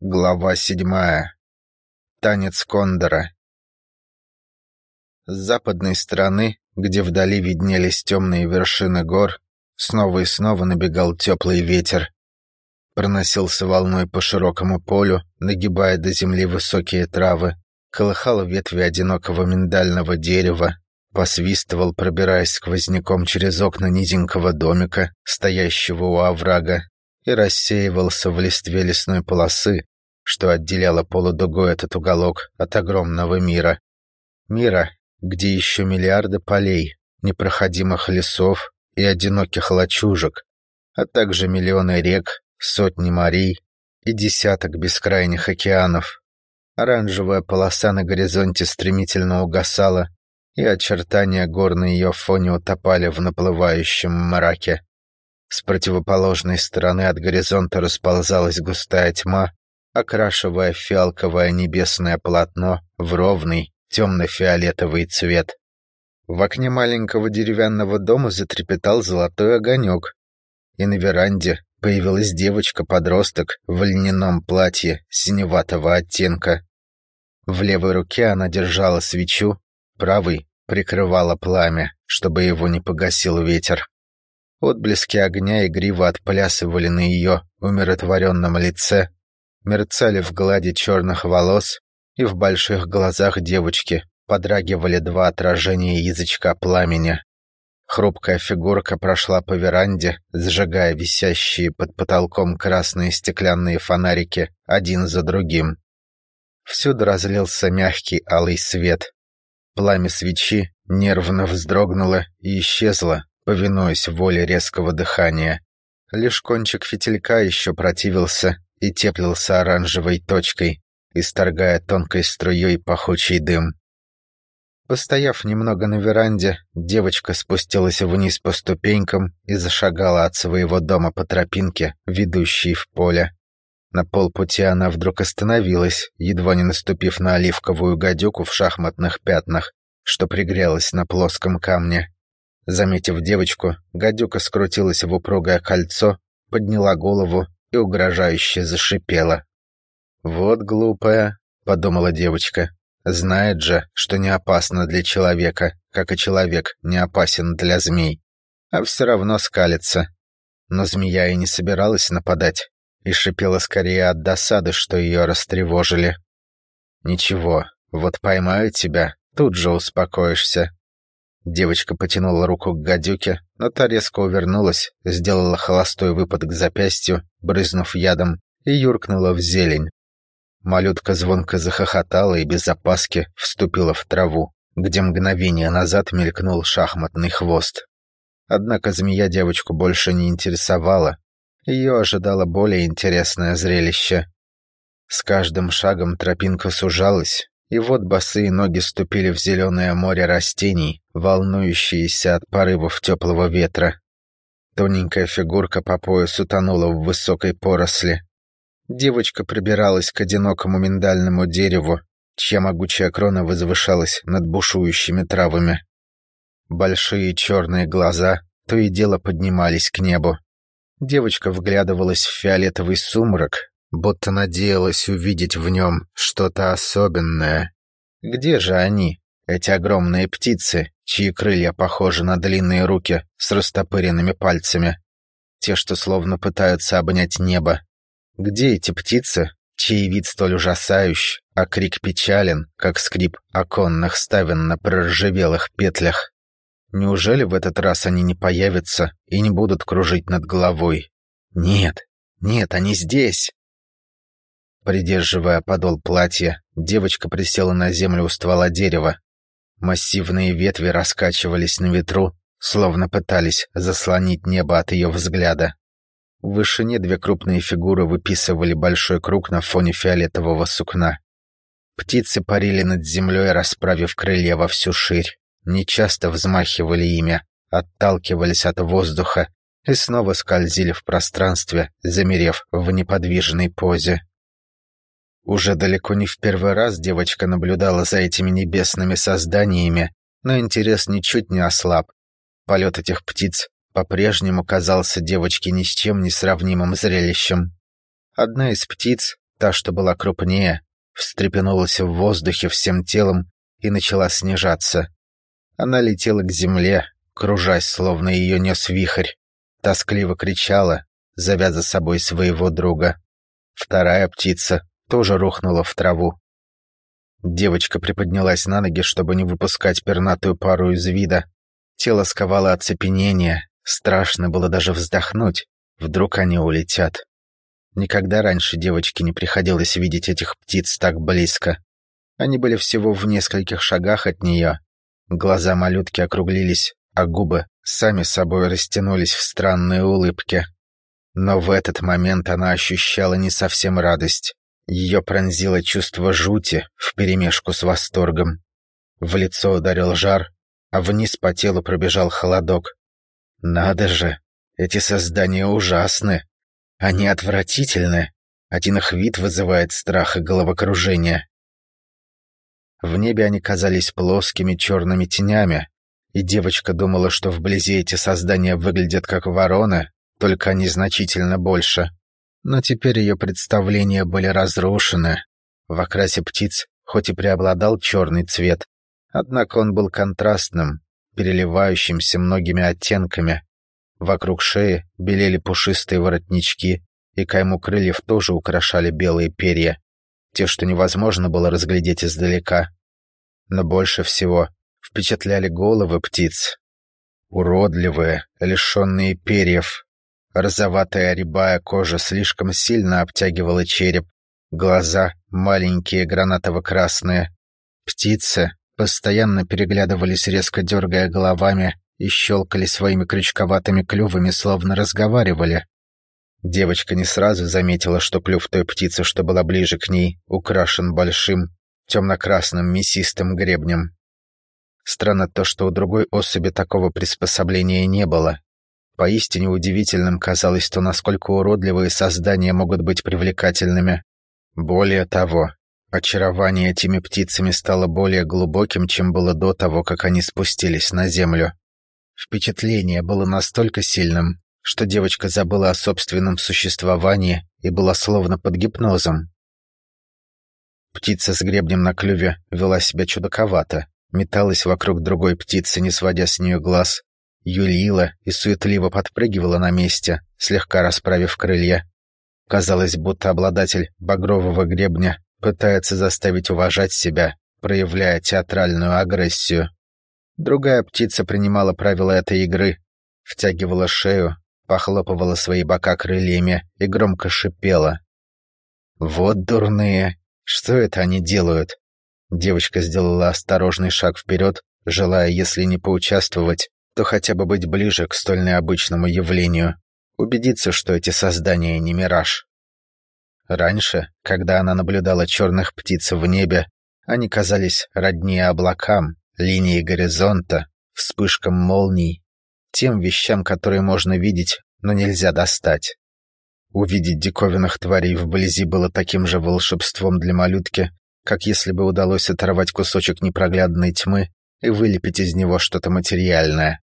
Глава седьмая. Танец кондора. С западной стороны, где вдали виднелись темные вершины гор, снова и снова набегал теплый ветер. Проносился волной по широкому полю, нагибая до земли высокие травы, колыхал ветви одинокого миндального дерева, посвистывал, пробираясь сквозняком через окна низенького домика, стоящего у оврага, и рассеивался в листве лесной полосы, что отделяло полудугой этот уголок от огромного мира. Мира, где еще миллиарды полей, непроходимых лесов и одиноких лачужек, а также миллионы рек, сотни морей и десяток бескрайних океанов. Оранжевая полоса на горизонте стремительно угасала, и очертания гор на ее фоне утопали в наплывающем мраке. С противоположной стороны от горизонта расползалась густая тьма, окрашивая фиалковое небесное полотно в ровный темно-фиолетовый цвет. В окне маленького деревянного дома затрепетал золотой огонек, и на веранде появилась девочка-подросток в льняном платье синеватого оттенка. В левой руке она держала свечу, правой прикрывала пламя, чтобы его не погасил ветер. Отблески огня игриво отплясывали на ее умиротворенном лице, мерцали в глади черных волос, и в больших глазах девочки подрагивали два отражения язычка пламени. Хрупкая фигурка прошла по веранде, сжигая висящие под потолком красные стеклянные фонарики один за другим. Всюду разлился мягкий алый свет. Пламя свечи нервно вздрогнуло и исчезло, повинуясь воле резкого дыхания. Лишь кончик фитилька еще противился и теплился оранжевой точкой, исторгая тонкой струей пахучий дым. Постояв немного на веранде, девочка спустилась вниз по ступенькам и зашагала от своего дома по тропинке, ведущей в поле. На полпути она вдруг остановилась, едва не наступив на оливковую гадюку в шахматных пятнах, что пригрелась на плоском камне. Заметив девочку, гадюка скрутилась в упругое кольцо, подняла голову и угрожающе зашипела. «Вот глупая», — подумала девочка. «Знает же, что не опасно для человека, как и человек не опасен для змей. А все равно скалится». Но змея и не собиралась нападать, и шипела скорее от досады, что ее растревожили. «Ничего, вот поймаю тебя, тут же успокоишься», Девочка потянула руку к гадюке, но та резко увернулась, сделала холостой выпад к запястью, брызнув ядом, и юркнула в зелень. Малютка звонко захохотала и без опаски вступила в траву, где мгновение назад мелькнул шахматный хвост. Однако змея девочку больше не интересовала. Ее ожидало более интересное зрелище. С каждым шагом тропинка сужалась, и вот босые ноги ступили в зеленое море растений, волнующиеся от порывов теплого ветра. Тоненькая фигурка по пояс утонула в высокой поросли. Девочка прибиралась к одинокому миндальному дереву, чья могучая крона возвышалась над бушующими травами. Большие черные глаза то и дело поднимались к небу. Девочка вглядывалась в фиолетовый сумрак, будто надеялась увидеть в нем что-то особенное. Где же они, эти огромные птицы, чьи крылья похожи на длинные руки с растопыренными пальцами? Те, что словно пытаются обнять небо. Где эти птицы, чей вид столь ужасающий, а крик печален, как скрип оконных ставен на проржавелых петлях? Неужели в этот раз они не появятся и не будут кружить над головой? Нет, нет, они здесь. Придерживая подол платья, девочка присела на землю у ствола дерева. Массивные ветви раскачивались на ветру, словно пытались заслонить небо от ее взгляда. В вышине две крупные фигуры выписывали большой круг на фоне фиолетового сукна. Птицы парили над землей, расправив крылья во всю ширь, нечасто взмахивали ими, отталкивались от воздуха и снова скользили в пространстве, замерев в неподвижной позе. Уже далеко не в первый раз девочка наблюдала за этими небесными созданиями, но интерес ничуть не ослаб. Полет этих птиц по-прежнему казался девочке ни с чем не сравнимым зрелищем. Одна из птиц, Та, что была крупнее, встрепенулась в воздухе всем телом и начала снижаться. Она летела к земле, кружась, словно ее нес вихрь. Тоскливо кричала, зовя за собой своего друга. Вторая птица тоже рухнула в траву. Девочка приподнялась на ноги, чтобы не выпускать пернатую пару из вида. Тело сковало оцепенение, страшно было даже вздохнуть. Вдруг они улетят. Никогда раньше девочке не приходилось видеть этих птиц так близко. Они были всего в нескольких шагах от нее. Глаза малютки округлились, а губы сами собой растянулись в странные улыбки. Но в этот момент она ощущала не совсем радость. Ее пронзило чувство жути вперемешку с восторгом. В лицо ударил жар, а вниз по телу пробежал холодок. Надо же, эти создания ужасны. Они отвратительны. Один их вид вызывает страх и головокружение. В небе они казались плоскими черными тенями, и девочка думала, что вблизи эти создания выглядят как вороны, только они значительно больше. Но теперь ее представления были разрушены. В окрасе птиц хоть и преобладал черный цвет, однако он был контрастным, переливающимся многими оттенками. Вокруг шеи белели пушистые воротнички, и кайму крыльев тоже украшали белые перья, те, что невозможно было разглядеть издалека. Но больше всего впечатляли головы птиц. Уродливые, лишенные перьев. Розоватая рябая кожа слишком сильно обтягивала череп, глаза маленькие, гранатово-красные. Птицы постоянно переглядывались, резко дергая головами, и щелкали своими крючковатыми клювами, словно разговаривали. Девочка не сразу заметила, что клюв той птицы, что была ближе к ней, украшен большим, темно-красным мясистым гребнем. Странно то, что у другой особи такого приспособления не было. Поистине удивительным казалось то, насколько уродливые создания могут быть привлекательными. Более того, очарование этими птицами стало более глубоким, чем было до того, как они спустились на землю. Впечатление было настолько сильным, что девочка забыла о собственном существовании и была словно под гипнозом. Птица с гребнем на клюве вела себя чудаковато, металась вокруг другой птицы, не сводя с нее глаз, юлила и суетливо подпрыгивала на месте, слегка расправив крылья. Казалось, будто обладатель багрового гребня пытается заставить уважать себя, проявляя театральную агрессию. Другая птица принимала правила этой игры, втягивала шею, похлопывала свои бока крыльями и громко шипела. «Вот дурные! Что это они делают?» Девочка сделала осторожный шаг вперед, желая, если не поучаствовать, то хотя бы быть ближе к столь необычному явлению, убедиться, что эти создания не мираж. Раньше, когда она наблюдала черных птиц в небе, они казались роднее облакам, линии горизонта, вспышкам молний, тем вещам, которые можно видеть, но нельзя достать. Увидеть диковинных тварей вблизи было таким же волшебством для малютки, как если бы удалось оторвать кусочек непроглядной тьмы и вылепить из него что-то материальное.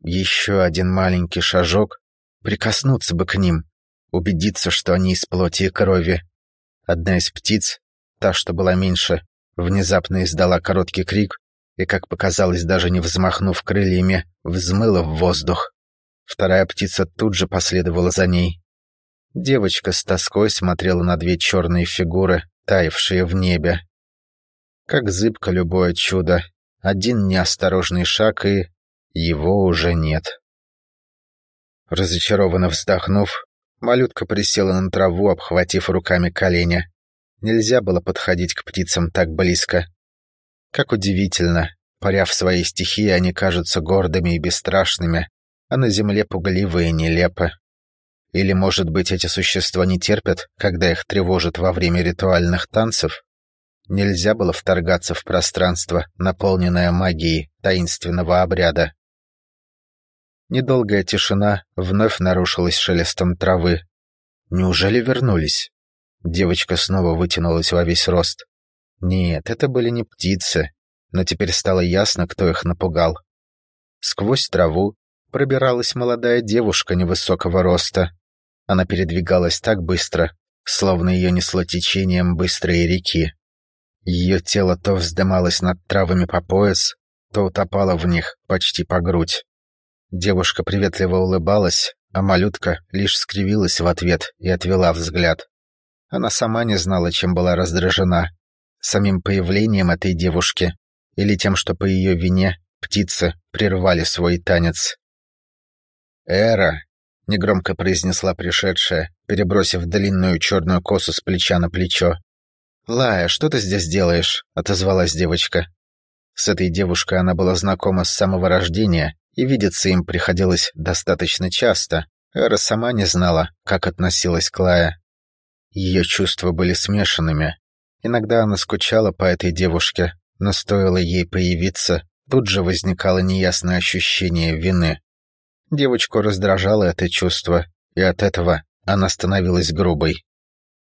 Еще один маленький шажок, прикоснуться бы к ним, убедиться, что они из плоти и крови. Одна из птиц, та, что была меньше, внезапно издала короткий крик и, как показалось, даже не взмахнув крыльями, взмыла в воздух. Вторая птица тут же последовала за ней. Девочка с тоской смотрела на две черные фигуры, таявшие в небе. Как зыбко любое чудо. Один неосторожный шаг, и его уже нет. Разочарованно вздохнув, малютка присела на траву, обхватив руками колени. Нельзя было подходить к птицам так близко. Как удивительно, паря в своей стихии, они кажутся гордыми и бесстрашными, а на земле пугливые и нелепы. Или, может быть, эти существа не терпят, когда их тревожат во время ритуальных танцев? Нельзя было вторгаться в пространство, наполненное магией таинственного обряда. Недолгая тишина вновь нарушилась шелестом травы. Неужели вернулись? Девочка снова вытянулась во весь рост. Нет, это были не птицы, но теперь стало ясно, кто их напугал. Сквозь траву пробиралась молодая девушка невысокого роста. Она передвигалась так быстро, словно ее несло течением быстрой реки. Ее тело то вздымалось над травами по пояс, то утопало в них почти по грудь. Девушка приветливо улыбалась, а малютка лишь скривилась в ответ и отвела взгляд. Она сама не знала, чем была раздражена. Самим появлением этой девушки или тем, что по ее вине птицы прервали свой танец. «Эра!» — негромко произнесла пришедшая, перебросив длинную черную косу с плеча на плечо. «Лая, что ты здесь делаешь?» — отозвалась девочка. С этой девушкой она была знакома с самого рождения, и видеться им приходилось достаточно часто. Эра сама не знала, как относилась к Лая. Ее чувства были смешанными. Иногда она скучала по этой девушке, но стоило ей появиться, тут же возникало неясное ощущение вины. Девочку раздражало это чувство, и от этого она становилась грубой.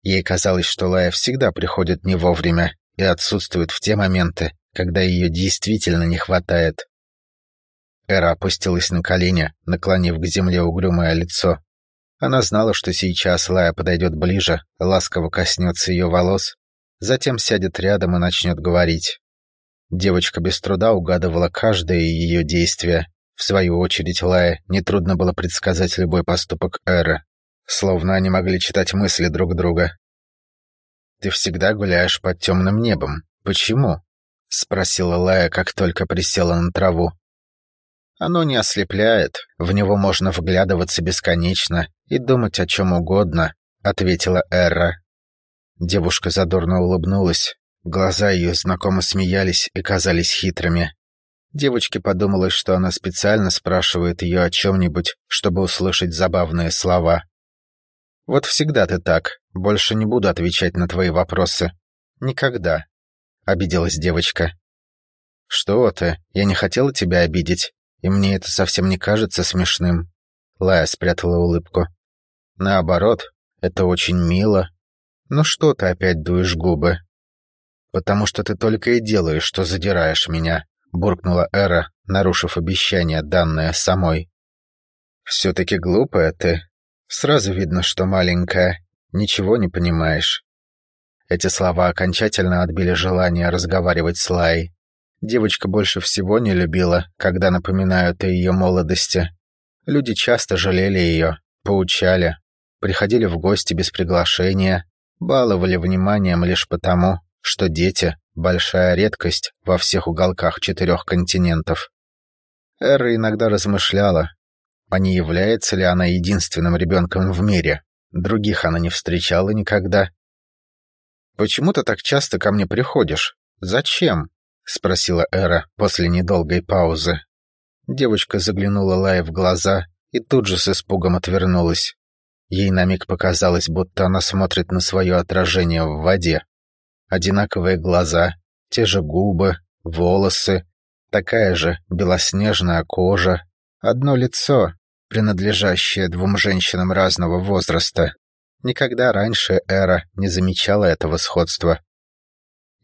Ей казалось, что Лая всегда приходит не вовремя и отсутствует в те моменты, когда ее действительно не хватает. Эра опустилась на колени, наклонив к земле угрюмое лицо. Она знала, что сейчас Лая подойдет ближе, ласково коснется ее волос, затем сядет рядом и начнет говорить. Девочка без труда угадывала каждое ее действие. В свою очередь Лая нетрудно было предсказать любой поступок Эры, словно они могли читать мысли друг друга. «Ты всегда гуляешь под темным небом. Почему?» — спросила Лая, как только присела на траву. Оно не ослепляет, в него можно вглядываться бесконечно и думать о чем угодно, ответила Эра. Девушка задорно улыбнулась. Глаза ее знакомо смеялись и казались хитрыми. Девочке подумалось, что она специально спрашивает ее о чем-нибудь, чтобы услышать забавные слова. «Вот всегда ты так. Больше не буду отвечать на твои вопросы. Никогда», — обиделась девочка. «Что ты? Я не хотела тебя обидеть и мне это совсем не кажется смешным. Лая спрятала улыбку. Наоборот, это очень мило. Ну что ты опять дуешь губы? Потому что ты только и делаешь, что задираешь меня, буркнула Эра, нарушив обещание, данное самой. Все-таки глупая ты. Сразу видно, что маленькая, ничего не понимаешь. Эти слова окончательно отбили желание разговаривать с Лай. Девочка больше всего не любила, когда напоминают о ее молодости. Люди часто жалели ее, поучали, приходили в гости без приглашения, баловали вниманием лишь потому, что дети — большая редкость во всех уголках четырех континентов. Эра иногда размышляла, а не является ли она единственным ребенком в мире. Других она не встречала никогда. «Почему ты так часто ко мне приходишь? Зачем?» — спросила Эра после недолгой паузы. Девочка заглянула Лае в глаза и тут же с испугом отвернулась. Ей на миг показалось, будто она смотрит на свое отражение в воде. Одинаковые глаза, те же губы, волосы, такая же белоснежная кожа, одно лицо, принадлежащее двум женщинам разного возраста. Никогда раньше Эра не замечала этого сходства.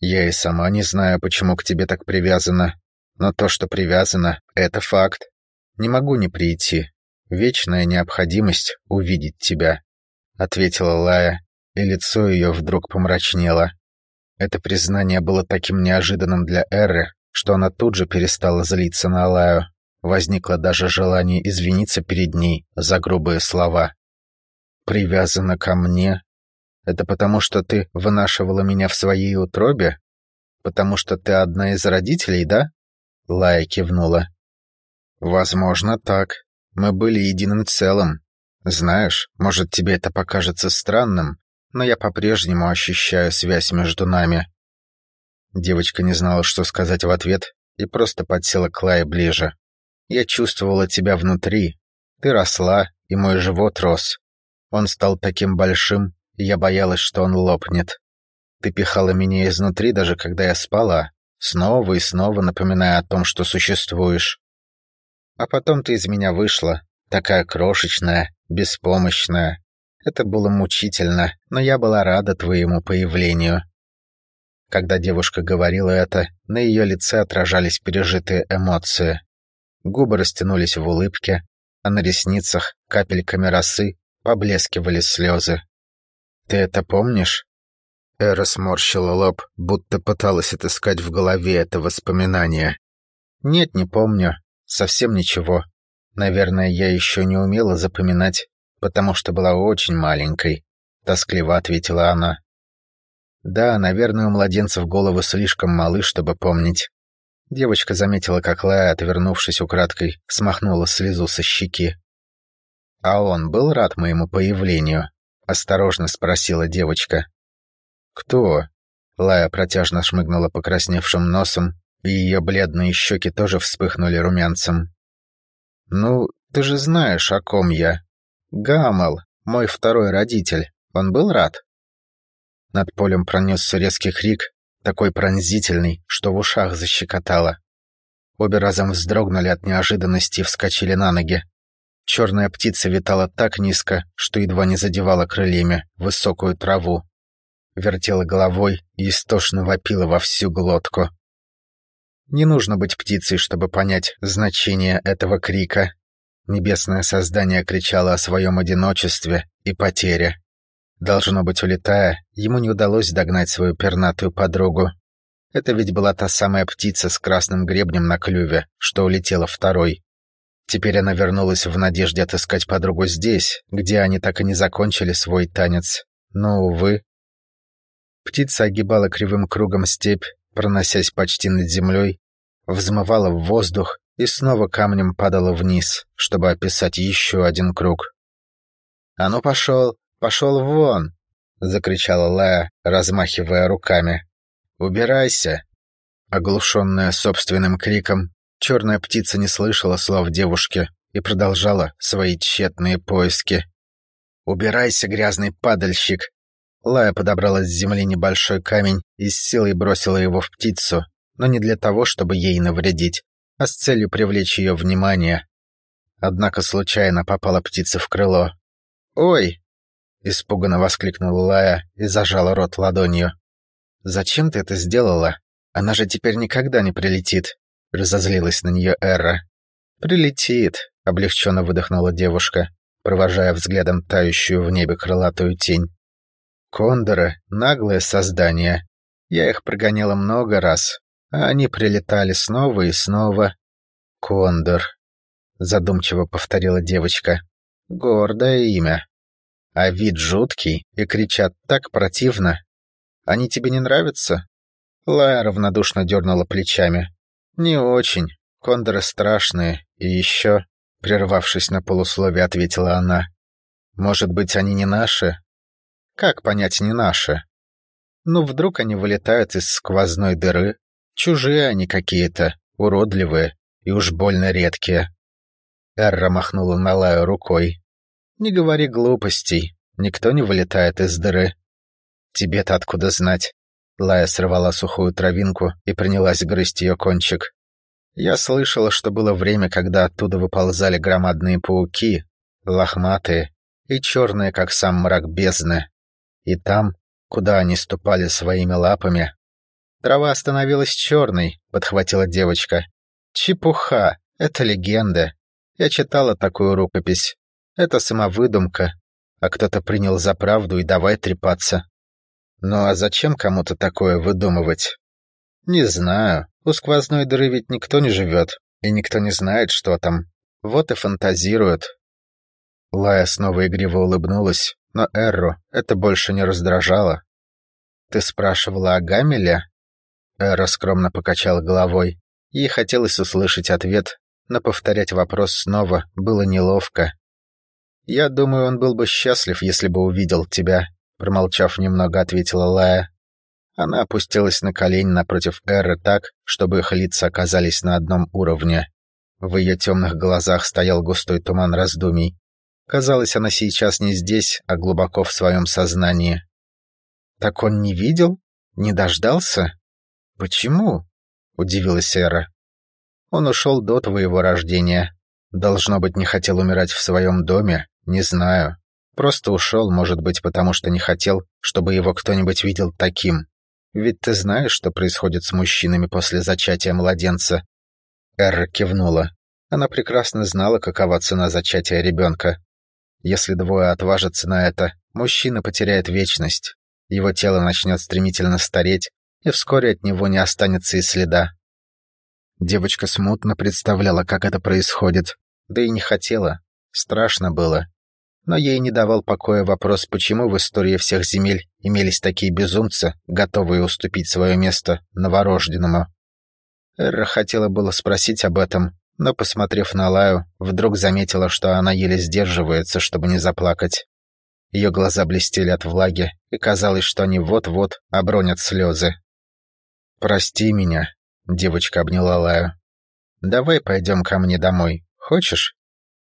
Я и сама не знаю, почему к тебе так привязана. Но то, что привязана, это факт. Не могу не прийти. Вечная необходимость увидеть тебя», — ответила Лая, и лицо ее вдруг помрачнело. Это признание было таким неожиданным для Эры, что она тут же перестала злиться на Лаю. Возникло даже желание извиниться перед ней за грубые слова. «Привязана ко мне? Это потому, что ты вынашивала меня в своей утробе? Потому что ты одна из родителей, да?» Лая кивнула. «Возможно, так. Мы были единым целым. Знаешь, может, тебе это покажется странным, но я по-прежнему ощущаю связь между нами». Девочка не знала, что сказать в ответ, и просто подсела к Лае ближе. «Я чувствовала тебя внутри. Ты росла, и мой живот рос. Он стал таким большим, я боялась, что он лопнет. Ты пихала меня изнутри, даже когда я спала, снова и снова напоминая о том, что существуешь. А потом ты из меня вышла, такая крошечная, беспомощная. Это было мучительно, но я была рада твоему появлению. Когда девушка говорила это, на ее лице отражались пережитые эмоции. Губы растянулись в улыбке, а на ресницах капельками росы поблескивали слезы. Ты это помнишь?» Эра сморщила лоб, будто пыталась отыскать в голове это воспоминание. «Нет, не помню. Совсем ничего. Наверное, я еще не умела запоминать, потому что была очень маленькой», — тоскливо ответила она. «Да, наверное, у младенцев головы слишком малы, чтобы помнить». Девочка заметила, как Лая, отвернувшись украдкой, смахнула слезу со щеки. «А он был рад моему появлению?» — осторожно спросила девочка. «Кто?» Лая протяжно шмыгнула покрасневшим носом, и ее бледные щеки тоже вспыхнули румянцем. «Ну, ты же знаешь, о ком я. Гамал, мой второй родитель. Он был рад?» Над полем пронесся резкий крик, такой пронзительный, что в ушах защекотало. Обе разом вздрогнули от неожиданности и вскочили на ноги. Черная птица витала так низко, что едва не задевала крыльями высокую траву вертела головой и истошно вопила во всю глотку. Не нужно быть птицей, чтобы понять значение этого крика. Небесное создание кричало о своем одиночестве и потере. Должно быть, улетая, ему не удалось догнать свою пернатую подругу. Это ведь была та самая птица с красным гребнем на клюве, что улетела второй. Теперь она вернулась в надежде отыскать подругу здесь, где они так и не закончили свой танец. Но, увы, Птица огибала кривым кругом степь, проносясь почти над землей, взмывала в воздух и снова камнем падала вниз, чтобы описать еще один круг. «А ну пошел, пошел вон!» — закричала Лая, размахивая руками. «Убирайся!» Оглушенная собственным криком, черная птица не слышала слов девушки и продолжала свои тщетные поиски. «Убирайся, грязный падальщик! Лая подобрала с земли небольшой камень и с силой бросила его в птицу, но не для того, чтобы ей навредить, а с целью привлечь ее внимание. Однако случайно попала птица в крыло. «Ой!» — испуганно воскликнула Лая и зажала рот ладонью. «Зачем ты это сделала? Она же теперь никогда не прилетит», — разозлилась на нее Эра. «Прилетит», — облегченно выдохнула девушка, провожая взглядом тающую в небе крылатую тень. Кондоры — наглое создание. Я их прогоняла много раз, а они прилетали снова и снова. Кондор. Задумчиво повторила девочка. Гордое имя. А вид жуткий и кричат так противно. Они тебе не нравятся? Лая равнодушно дернула плечами. Не очень. Кондоры страшные. И еще, прервавшись на полусловие, ответила она. Может быть, они не наши? Как понять не наши? Ну, вдруг они вылетают из сквозной дыры? Чужие они какие-то, уродливые и уж больно редкие. Эрра махнула на Лаю рукой. «Не говори глупостей, никто не вылетает из дыры». «Тебе-то откуда знать?» Лая сорвала сухую травинку и принялась грызть ее кончик. Я слышала, что было время, когда оттуда выползали громадные пауки, лохматые и черные, как сам мрак бездны. И там, куда они ступали своими лапами, трава становилась черной, подхватила девочка. Чепуха, это легенда. Я читала такую рукопись. Это самовыдумка, а кто-то принял за правду и давай трепаться. Ну а зачем кому-то такое выдумывать? Не знаю. У сквозной дыры ведь никто не живет, и никто не знает, что там. Вот и фантазируют. Лая снова игриво улыбнулась, но Эрру это больше не раздражало. «Ты спрашивала о Гамеле?» Эра скромно покачала головой. Ей хотелось услышать ответ, но повторять вопрос снова было неловко. «Я думаю, он был бы счастлив, если бы увидел тебя», промолчав немного, ответила Лая. Она опустилась на колени напротив Эры так, чтобы их лица оказались на одном уровне. В ее темных глазах стоял густой туман раздумий. Казалось, она сейчас не здесь, а глубоко в своем сознании. «Так он не видел? Не дождался? Почему?» — удивилась Эра. «Он ушел до твоего рождения. Должно быть, не хотел умирать в своем доме, не знаю. Просто ушел, может быть, потому что не хотел, чтобы его кто-нибудь видел таким. Ведь ты знаешь, что происходит с мужчинами после зачатия младенца?» Эра кивнула. Она прекрасно знала, какова цена зачатия ребенка. Если двое отважатся на это, Мужчина потеряет вечность. Его тело начнет стремительно стареть, и вскоре от него не останется и следа. Девочка смутно представляла, как это происходит, да и не хотела. Страшно было. Но ей не давал покоя вопрос, почему в истории всех земель имелись такие безумцы, готовые уступить свое место новорожденному. Эра хотела было спросить об этом, но, посмотрев на Лаю, вдруг заметила, что она еле сдерживается, чтобы не заплакать. Ее глаза блестели от влаги, и казалось, что они вот-вот обронят слезы. «Прости меня», — девочка обняла Лаю. «Давай пойдем ко мне домой. Хочешь?»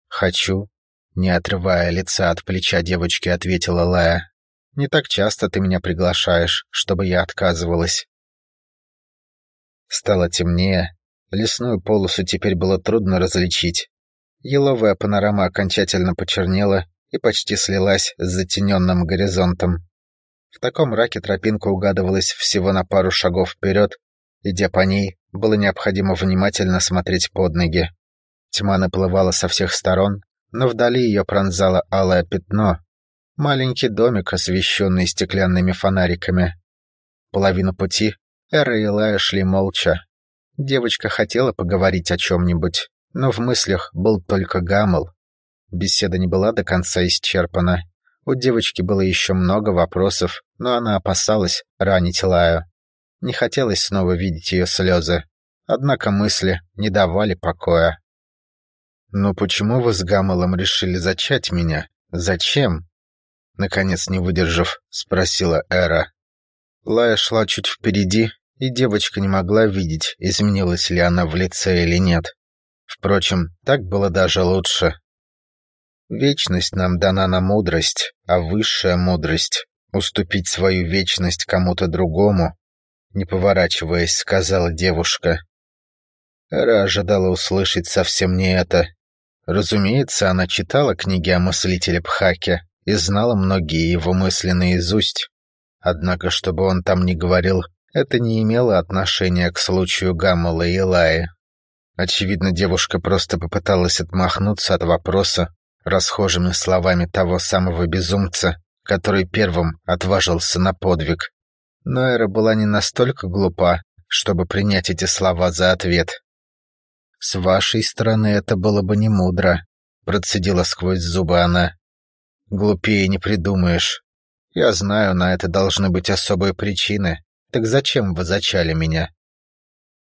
«Хочу», — не отрывая лица от плеча девочки, ответила Лая. «Не так часто ты меня приглашаешь, чтобы я отказывалась». Стало темнее. Лесную полосу теперь было трудно различить. Еловая панорама окончательно почернела и почти слилась с затененным горизонтом. В таком раке тропинка угадывалась всего на пару шагов вперед, идя по ней, было необходимо внимательно смотреть под ноги. Тьма наплывала со всех сторон, но вдали ее пронзало алое пятно. Маленький домик, освещенный стеклянными фонариками. Половину пути Эра и Лая шли молча. Девочка хотела поговорить о чем-нибудь, но в мыслях был только Гамл. Беседа не была до конца исчерпана. У девочки было еще много вопросов, но она опасалась ранить Лаю. Не хотелось снова видеть ее слезы. Однако мысли не давали покоя. «Но почему вы с Гамелом решили зачать меня? Зачем?» Наконец, не выдержав, спросила Эра. Лая шла чуть впереди, и девочка не могла видеть, изменилась ли она в лице или нет. Впрочем, так было даже лучше. Вечность нам дана на мудрость, а высшая мудрость — уступить свою вечность кому-то другому, не поворачиваясь, сказала девушка. Эра ожидала услышать совсем не это. Разумеется, она читала книги о мыслителе Пхаке и знала многие его мысли наизусть. Однако, чтобы он там не говорил это не имело отношения к случаю Гаммала и Лаи. Очевидно, девушка просто попыталась отмахнуться от вопроса расхожими словами того самого безумца, который первым отважился на подвиг. Но Эра была не настолько глупа, чтобы принять эти слова за ответ. «С вашей стороны это было бы не мудро», — процедила сквозь зубы она. «Глупее не придумаешь. Я знаю, на это должны быть особые причины, так зачем вы зачали меня?»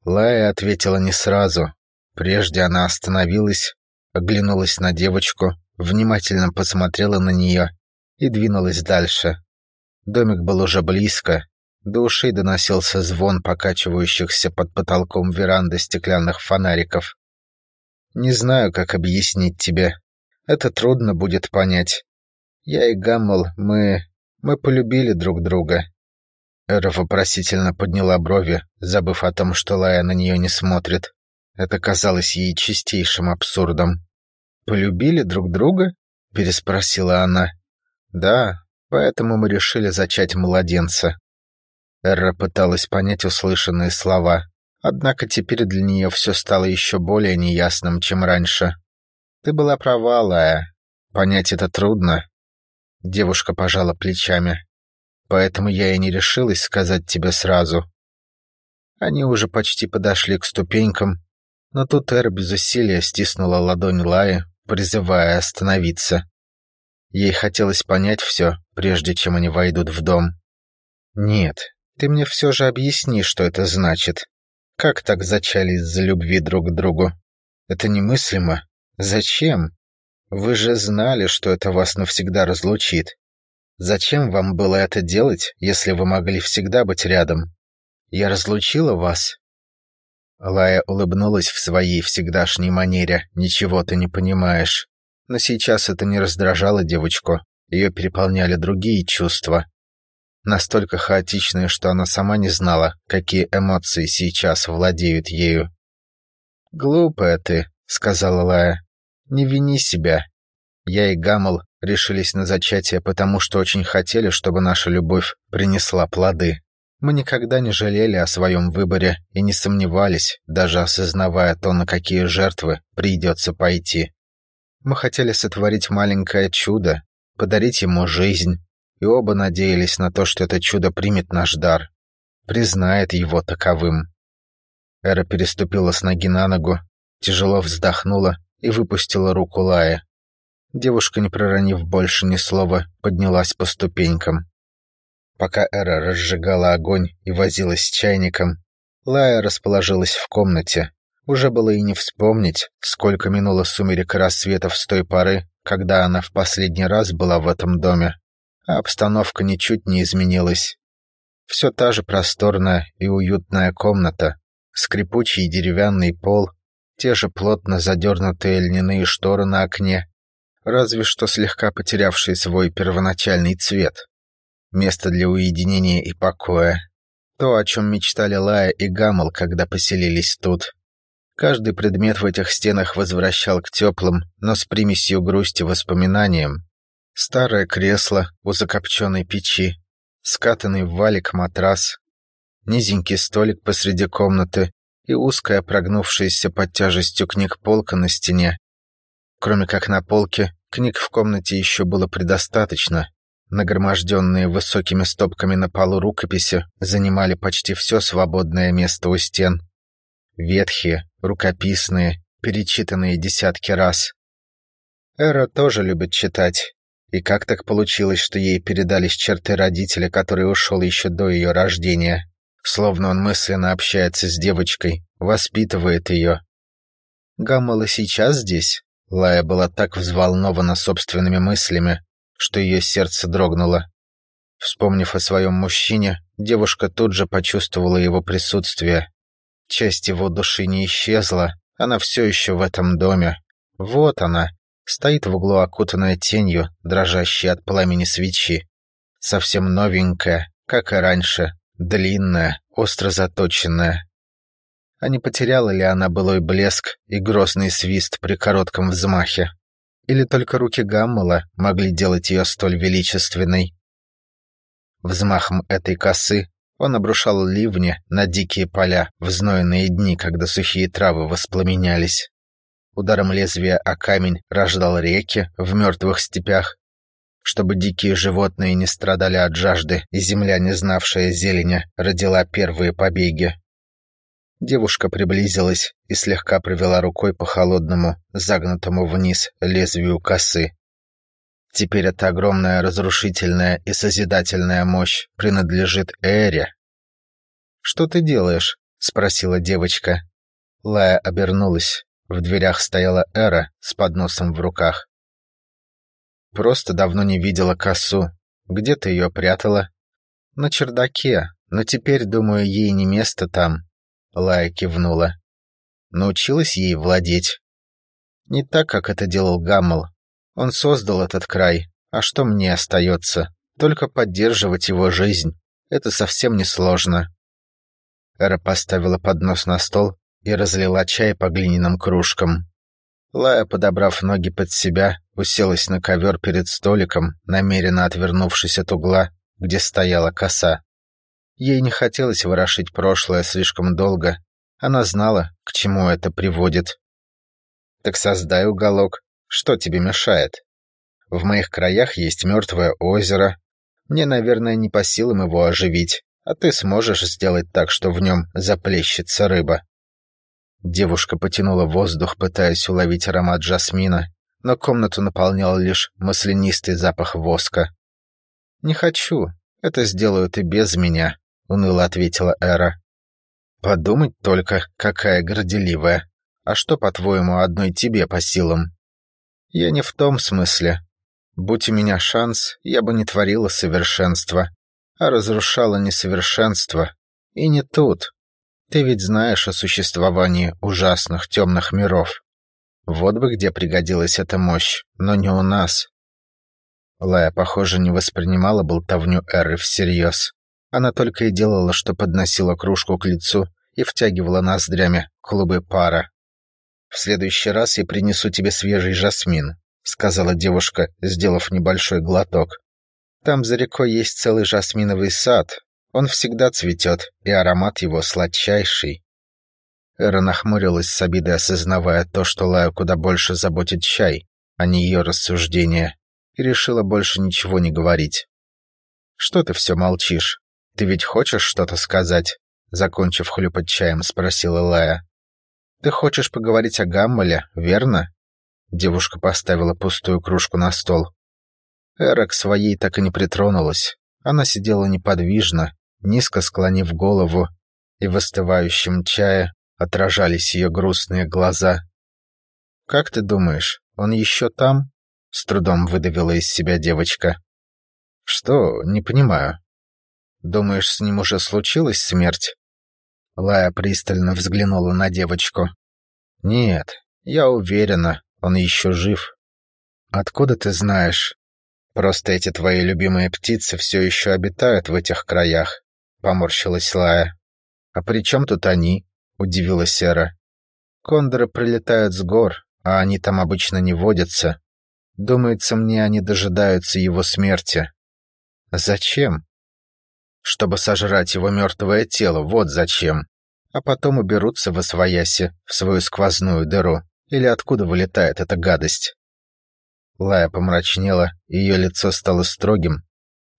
Лая ответила не сразу. Прежде она остановилась, оглянулась на девочку, внимательно посмотрела на нее и двинулась дальше. Домик был уже близко. До ушей доносился звон покачивающихся под потолком веранды стеклянных фонариков. «Не знаю, как объяснить тебе. Это трудно будет понять. Я и Гаммел, мы... мы полюбили друг друга. Эра вопросительно подняла брови, забыв о том, что Лая на нее не смотрит. Это казалось ей чистейшим абсурдом. «Полюбили друг друга?» — переспросила она. «Да, поэтому мы решили зачать младенца». Эра пыталась понять услышанные слова, однако теперь для нее все стало еще более неясным, чем раньше. «Ты была права, Лая. Понять это трудно». Девушка пожала плечами поэтому я и не решилась сказать тебе сразу. Они уже почти подошли к ступенькам, но тут Эр без усилия стиснула ладонь Лаи, призывая остановиться. Ей хотелось понять все, прежде чем они войдут в дом. «Нет, ты мне все же объясни, что это значит. Как так зачали из-за любви друг к другу? Это немыслимо. Зачем? Вы же знали, что это вас навсегда разлучит. Зачем вам было это делать, если вы могли всегда быть рядом? Я разлучила вас?» Лая улыбнулась в своей всегдашней манере. «Ничего ты не понимаешь». Но сейчас это не раздражало девочку. Ее переполняли другие чувства. Настолько хаотичные, что она сама не знала, какие эмоции сейчас владеют ею. «Глупая ты», — сказала Лая. «Не вини себя. Я и Гамл решились на зачатие, потому что очень хотели, чтобы наша любовь принесла плоды. Мы никогда не жалели о своем выборе и не сомневались, даже осознавая то, на какие жертвы придется пойти. Мы хотели сотворить маленькое чудо, подарить ему жизнь, и оба надеялись на то, что это чудо примет наш дар, признает его таковым. Эра переступила с ноги на ногу, тяжело вздохнула и выпустила руку Лая. Девушка, не проронив больше ни слова, поднялась по ступенькам. Пока Эра разжигала огонь и возилась с чайником, Лая расположилась в комнате. Уже было и не вспомнить, сколько минуло сумерек рассветов с той поры, когда она в последний раз была в этом доме. А обстановка ничуть не изменилась. Все та же просторная и уютная комната, скрипучий деревянный пол, те же плотно задернутые льняные шторы на окне, разве что слегка потерявший свой первоначальный цвет место для уединения и покоя. То, о чем мечтали Лая и Гаммел, когда поселились тут. Каждый предмет в этих стенах возвращал к теплым, но с примесью грусти воспоминаниям. Старое кресло у закопченной печи, скатанный в валик матрас, низенький столик посреди комнаты и узкая прогнувшаяся под тяжестью книг полка на стене. Кроме как на полке, книг в комнате еще было предостаточно, Нагроможденные высокими стопками на полу рукописи занимали почти все свободное место у стен. Ветхие, рукописные, перечитанные десятки раз. Эра тоже любит читать. И как так получилось, что ей передались черты родителя, который ушел еще до ее рождения? Словно он мысленно общается с девочкой, воспитывает ее. Гаммала сейчас здесь? Лая была так взволнована собственными мыслями, что ее сердце дрогнуло. Вспомнив о своем мужчине, девушка тут же почувствовала его присутствие. Часть его души не исчезла, она все еще в этом доме. Вот она, стоит в углу, окутанная тенью, дрожащей от пламени свечи. Совсем новенькая, как и раньше, длинная, остро заточенная. А не потеряла ли она былой блеск и грозный свист при коротком взмахе? Или только руки Гаммела могли делать ее столь величественной? Взмахом этой косы он обрушал ливни на дикие поля в знойные дни, когда сухие травы воспламенялись. Ударом лезвия о камень рождал реки в мертвых степях, чтобы дикие животные не страдали от жажды, и земля, не знавшая зелени, родила первые побеги. Девушка приблизилась и слегка провела рукой по холодному, загнутому вниз лезвию косы. Теперь эта огромная разрушительная и созидательная мощь принадлежит Эре. «Что ты делаешь?» — спросила девочка. Лая обернулась. В дверях стояла Эра с подносом в руках. «Просто давно не видела косу. Где ты ее прятала?» «На чердаке, но теперь, думаю, ей не место там. Лая кивнула. Научилась ей владеть. Не так, как это делал Гаммел. Он создал этот край, а что мне остается? Только поддерживать его жизнь. Это совсем не сложно. Эра поставила поднос на стол и разлила чай по глиняным кружкам. Лая, подобрав ноги под себя, уселась на ковер перед столиком, намеренно отвернувшись от угла, где стояла коса. Ей не хотелось ворошить прошлое слишком долго. Она знала, к чему это приводит. Так создай уголок. Что тебе мешает? В моих краях есть мертвое озеро. Мне, наверное, не по силам его оживить, а ты сможешь сделать так, что в нем заплещется рыба. Девушка потянула воздух, пытаясь уловить аромат жасмина, но комнату наполнял лишь маслянистый запах воска. «Не хочу. Это сделают и без меня», — уныло ответила Эра. «Подумать только, какая горделивая. А что, по-твоему, одной тебе по силам?» «Я не в том смысле. Будь у меня шанс, я бы не творила совершенства, а разрушала несовершенство. И не тут. Ты ведь знаешь о существовании ужасных темных миров. Вот бы где пригодилась эта мощь, но не у нас». Лая, похоже, не воспринимала болтовню Эры всерьез. Она только и делала, что подносила кружку к лицу и втягивала ноздрями клубы пара. «В следующий раз я принесу тебе свежий жасмин», — сказала девушка, сделав небольшой глоток. «Там за рекой есть целый жасминовый сад. Он всегда цветет, и аромат его сладчайший». Эра нахмурилась с обидой, осознавая то, что Лаю куда больше заботит чай, а не ее рассуждения. и решила больше ничего не говорить. «Что ты все молчишь? Ты ведь хочешь что-то сказать?» Закончив хлюпать чаем, спросила Лая. «Ты хочешь поговорить о Гаммале, верно?» Девушка поставила пустую кружку на стол. Эра к своей так и не притронулась. Она сидела неподвижно, низко склонив голову, и в остывающем чае отражались ее грустные глаза. «Как ты думаешь, он еще там?» — с трудом выдавила из себя девочка. «Что? Не понимаю. Думаешь, с ним уже случилась смерть?» Лая пристально взглянула на девочку. «Нет, я уверена, он еще жив. Откуда ты знаешь? Просто эти твои любимые птицы все еще обитают в этих краях», — поморщилась Лая. «А при чем тут они?» — удивилась Сера. «Кондоры прилетают с гор, а они там обычно не водятся. Думается мне, они дожидаются его смерти. Зачем? Чтобы сожрать его мертвое тело, вот зачем. А потом уберутся в освояси, в свою сквозную дыру. Или откуда вылетает эта гадость? Лая помрачнела, ее лицо стало строгим.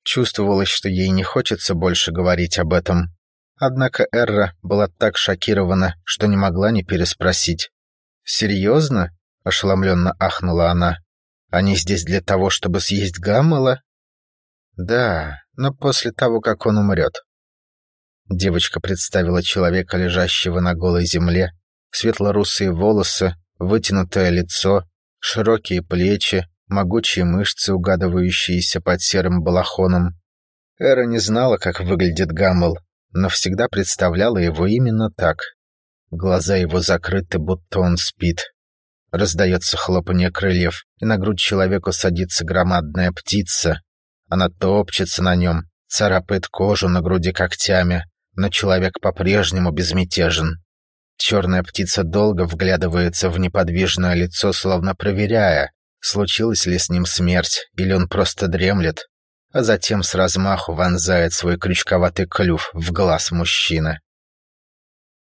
Чувствовалось, что ей не хочется больше говорить об этом. Однако Эрра была так шокирована, что не могла не переспросить. «Серьезно?» — ошеломленно ахнула она. «Они здесь для того, чтобы съесть Гаммела?» «Да, но после того, как он умрет». Девочка представила человека, лежащего на голой земле, светло-русые волосы, вытянутое лицо, широкие плечи, могучие мышцы, угадывающиеся под серым балахоном. Эра не знала, как выглядит Гаммел, но всегда представляла его именно так. Глаза его закрыты, будто он спит. Раздается хлопанье крыльев, и на грудь человеку садится громадная птица. Она топчется на нем, царапает кожу на груди когтями, но человек по-прежнему безмятежен. Черная птица долго вглядывается в неподвижное лицо, словно проверяя, случилась ли с ним смерть, или он просто дремлет, а затем с размаху вонзает свой крючковатый клюв в глаз мужчины.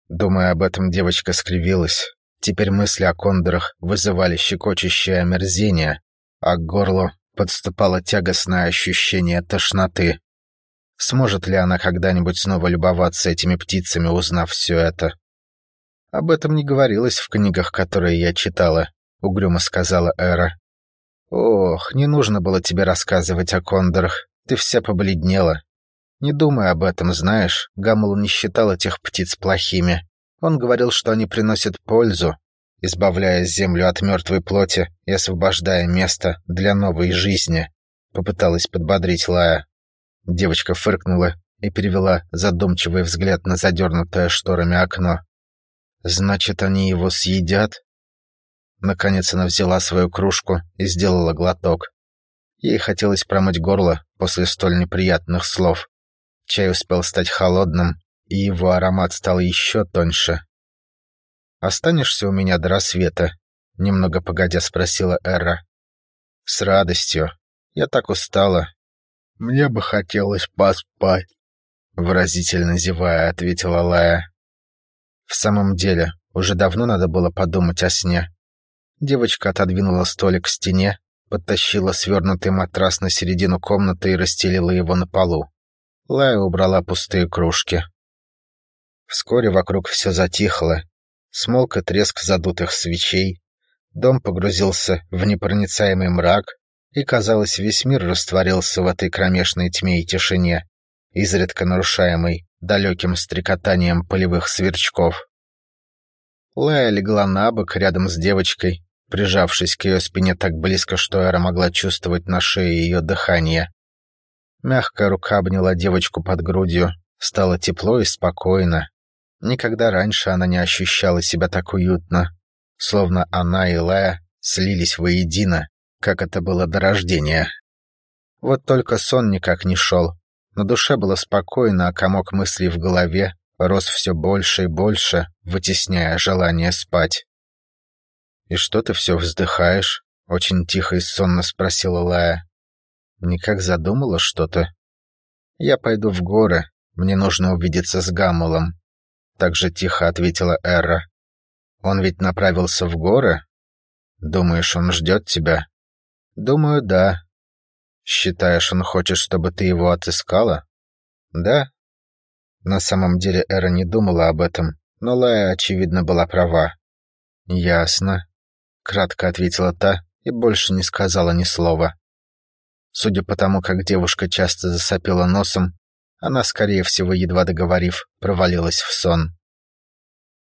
Думая об этом, девочка скривилась. Теперь мысли о кондорах вызывали щекочущее омерзение, а к горлу подступало тягостное ощущение тошноты. Сможет ли она когда-нибудь снова любоваться этими птицами, узнав все это? Об этом не говорилось в книгах, которые я читала, угрюмо сказала Эра. Ох, не нужно было тебе рассказывать о кондорах. Ты вся побледнела. Не думай об этом, знаешь, Гаммел не считал этих птиц плохими. Он говорил, что они приносят пользу, избавляя землю от мертвой плоти и освобождая место для новой жизни. Попыталась подбодрить Лая. Девочка фыркнула и перевела задумчивый взгляд на задернутое шторами окно. «Значит, они его съедят?» Наконец она взяла свою кружку и сделала глоток. Ей хотелось промыть горло после столь неприятных слов. Чай успел стать холодным, и его аромат стал еще тоньше. «Останешься у меня до рассвета?» — немного погодя спросила Эра. «С радостью. Я так устала. Мне бы хотелось поспать», — выразительно зевая, ответила Лая. В самом деле, уже давно надо было подумать о сне. Девочка отодвинула столик к стене, подтащила свернутый матрас на середину комнаты и расстелила его на полу. Лая убрала пустые кружки. Вскоре вокруг все затихло. Смолк и треск задутых свечей. Дом погрузился в непроницаемый мрак, и, казалось, весь мир растворился в этой кромешной тьме и тишине, изредка нарушаемой далеким стрекотанием полевых сверчков. Лая легла на бок рядом с девочкой, прижавшись к ее спине так близко, что Эра могла чувствовать на шее ее дыхание. Мягкая рука обняла девочку под грудью. Стало тепло и спокойно. Никогда раньше она не ощущала себя так уютно. Словно она и Лая слились воедино, как это было до рождения. Вот только сон никак не шел. На душе было спокойно, а комок мыслей в голове рос все больше и больше, вытесняя желание спать. «И что ты все вздыхаешь?» — очень тихо и сонно спросила Лая. Никак задумала что-то. Я пойду в горы. Мне нужно увидеться с Гаммелом. Так же тихо ответила Эра. Он ведь направился в горы? Думаешь, он ждет тебя? Думаю, да. Считаешь, он хочет, чтобы ты его отыскала? Да. На самом деле Эра не думала об этом, но Лая, очевидно, была права. Ясно. Кратко ответила та и больше не сказала ни слова. Судя по тому, как девушка часто засопела носом, она, скорее всего, едва договорив, провалилась в сон.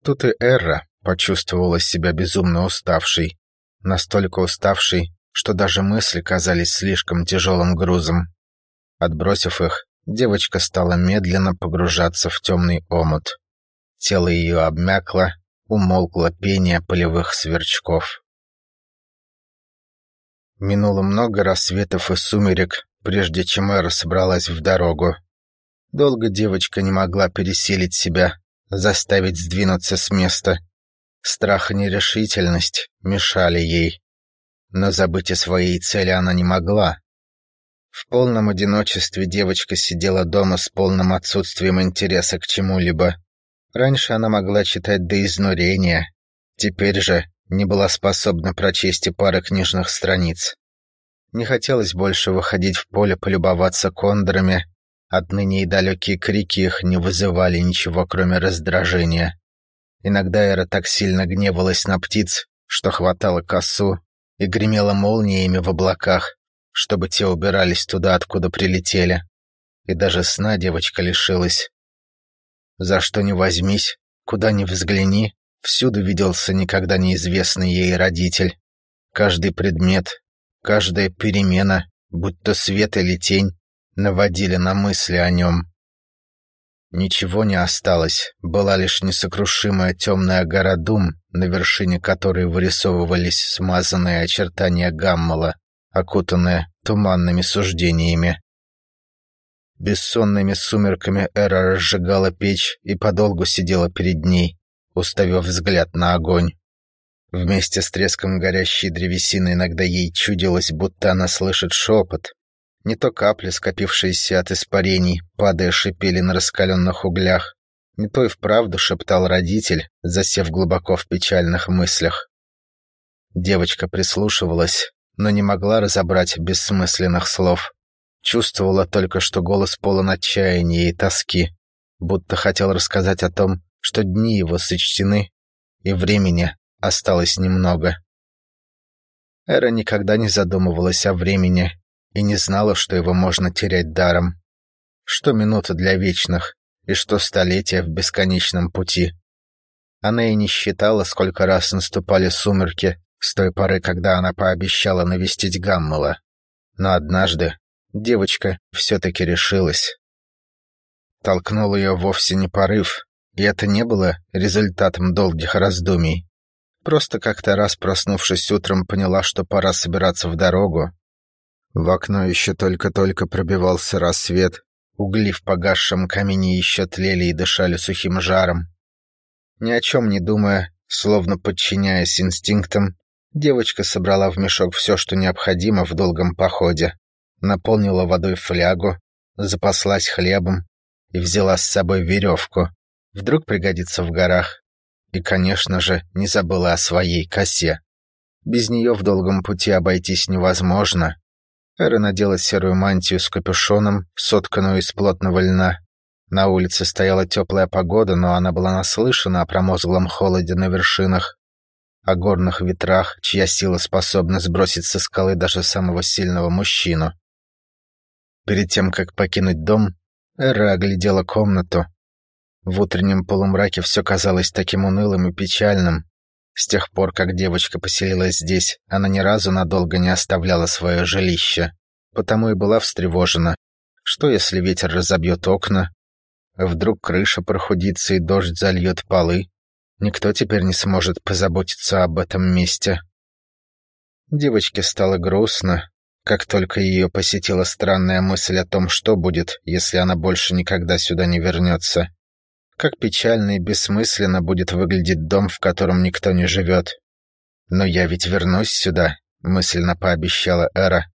Тут и Эра почувствовала себя безумно уставшей. Настолько уставшей, что даже мысли казались слишком тяжелым грузом. Отбросив их, девочка стала медленно погружаться в темный омут. Тело ее обмякло, умолкло пение полевых сверчков. Минуло много рассветов и сумерек, прежде чем Эра собралась в дорогу. Долго девочка не могла пересилить себя, заставить сдвинуться с места. Страх и нерешительность мешали ей. Но забыть о своей цели она не могла. В полном одиночестве девочка сидела дома с полным отсутствием интереса к чему-либо. Раньше она могла читать до изнурения, теперь же не была способна прочесть и пары книжных страниц. Не хотелось больше выходить в поле полюбоваться кондорами, отныне и далекие крики их не вызывали ничего, кроме раздражения. Иногда Эра так сильно гневалась на птиц, что хватала косу и гремела молниями в облаках, чтобы те убирались туда, откуда прилетели. И даже сна девочка лишилась. За что ни возьмись, куда ни взгляни, всюду виделся никогда неизвестный ей родитель. Каждый предмет, каждая перемена, будь то свет или тень, наводили на мысли о нем. Ничего не осталось, была лишь несокрушимая темная гора Дум, на вершине которой вырисовывались смазанные очертания Гаммала, окутанные туманными суждениями. Бессонными сумерками Эра разжигала печь и подолгу сидела перед ней, уставив взгляд на огонь. Вместе с треском горящей древесины иногда ей чудилось, будто она слышит шепот, не то капли, скопившиеся от испарений, падая шипели на раскаленных углях, не то и вправду шептал родитель, засев глубоко в печальных мыслях. Девочка прислушивалась, но не могла разобрать бессмысленных слов. Чувствовала только, что голос полон отчаяния и тоски, будто хотел рассказать о том, что дни его сочтены, и времени осталось немного. Эра никогда не задумывалась о времени и не знала, что его можно терять даром. Что минута для вечных, и что столетия в бесконечном пути. Она и не считала, сколько раз наступали сумерки с той поры, когда она пообещала навестить Гаммела. Но однажды девочка все-таки решилась. Толкнул ее вовсе не порыв, и это не было результатом долгих раздумий. Просто как-то раз, проснувшись утром, поняла, что пора собираться в дорогу, в окно еще только-только пробивался рассвет. Угли в погасшем камине еще тлели и дышали сухим жаром. Ни о чем не думая, словно подчиняясь инстинктам, девочка собрала в мешок все, что необходимо в долгом походе, наполнила водой флягу, запаслась хлебом и взяла с собой веревку. Вдруг пригодится в горах. И, конечно же, не забыла о своей косе. Без нее в долгом пути обойтись невозможно. Эра надела серую мантию с капюшоном, сотканную из плотного льна. На улице стояла теплая погода, но она была наслышана о промозглом холоде на вершинах, о горных ветрах, чья сила способна сбросить со скалы даже самого сильного мужчину. Перед тем, как покинуть дом, Эра оглядела комнату. В утреннем полумраке все казалось таким унылым и печальным, с тех пор, как девочка поселилась здесь, она ни разу надолго не оставляла свое жилище, потому и была встревожена. Что, если ветер разобьет окна? Вдруг крыша прохудится и дождь зальет полы? Никто теперь не сможет позаботиться об этом месте. Девочке стало грустно, как только ее посетила странная мысль о том, что будет, если она больше никогда сюда не вернется. Как печально и бессмысленно будет выглядеть дом, в котором никто не живет. «Но я ведь вернусь сюда», — мысленно пообещала Эра.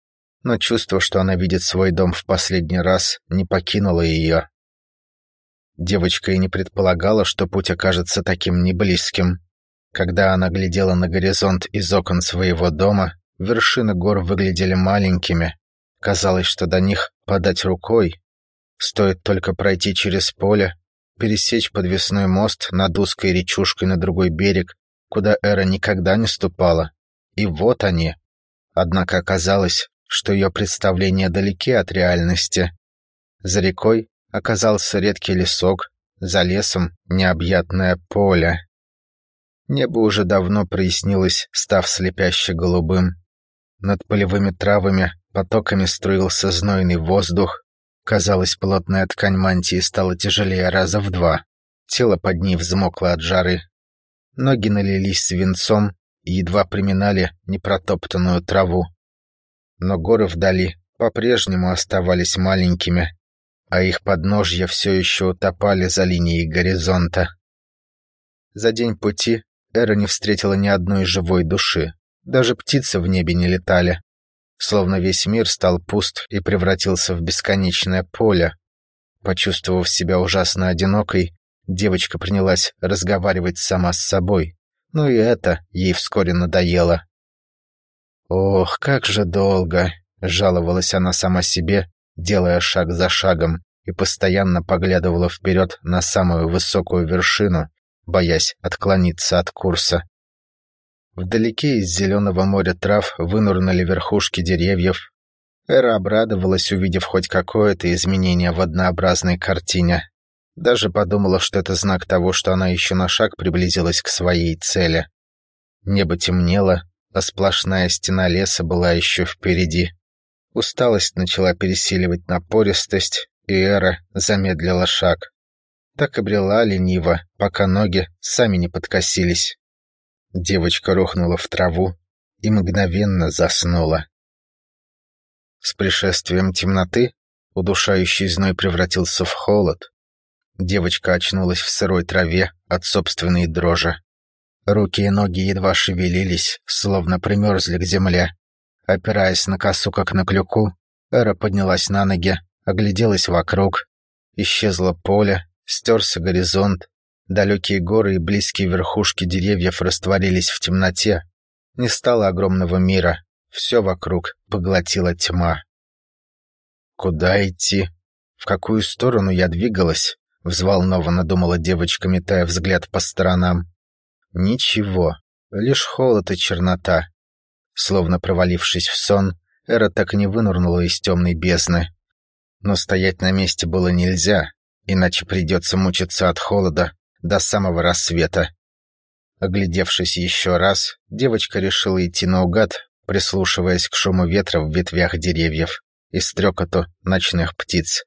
Но чувство, что она видит свой дом в последний раз, не покинуло ее. Девочка и не предполагала, что путь окажется таким неблизким. Когда она глядела на горизонт из окон своего дома, вершины гор выглядели маленькими, Казалось, что до них подать рукой. Стоит только пройти через поле, пересечь подвесной мост над узкой речушкой на другой берег, куда Эра никогда не ступала. И вот они. Однако оказалось, что ее представления далеки от реальности. За рекой оказался редкий лесок, за лесом необъятное поле. Небо уже давно прояснилось, став слепяще голубым. Над полевыми травами потоками струился знойный воздух. Казалось, плотная ткань мантии стала тяжелее раза в два. Тело под ней взмокло от жары. Ноги налились свинцом и едва приминали непротоптанную траву. Но горы вдали по-прежнему оставались маленькими, а их подножья все еще утопали за линией горизонта. За день пути Эра не встретила ни одной живой души. Даже птицы в небе не летали. Словно весь мир стал пуст и превратился в бесконечное поле. Почувствовав себя ужасно одинокой, девочка принялась разговаривать сама с собой. Но и это ей вскоре надоело. «Ох, как же долго!» — жаловалась она сама себе, делая шаг за шагом, и постоянно поглядывала вперед на самую высокую вершину, боясь отклониться от курса. Вдалеке из зеленого моря трав вынурнули верхушки деревьев. Эра обрадовалась, увидев хоть какое-то изменение в однообразной картине. Даже подумала, что это знак того, что она еще на шаг приблизилась к своей цели. Небо темнело, а сплошная стена леса была еще впереди. Усталость начала пересиливать напористость, и Эра замедлила шаг. Так и брела лениво, пока ноги сами не подкосились. Девочка рухнула в траву и мгновенно заснула. С пришествием темноты удушающий зной превратился в холод. Девочка очнулась в сырой траве от собственной дрожи. Руки и ноги едва шевелились, словно примерзли к земле. Опираясь на косу, как на клюку, Эра поднялась на ноги, огляделась вокруг. Исчезло поле, стерся горизонт. Далекие горы и близкие верхушки деревьев растворились в темноте. Не стало огромного мира. Все вокруг поглотила тьма. Куда идти? В какую сторону я двигалась? Взволнованно думала девочка, метая взгляд по сторонам. Ничего, лишь холод и чернота. Словно провалившись в сон, Эра так и не вынырнула из темной бездны. Но стоять на месте было нельзя, иначе придется мучиться от холода до самого рассвета. Оглядевшись еще раз, девочка решила идти наугад, прислушиваясь к шуму ветра в ветвях деревьев и стрекоту ночных птиц.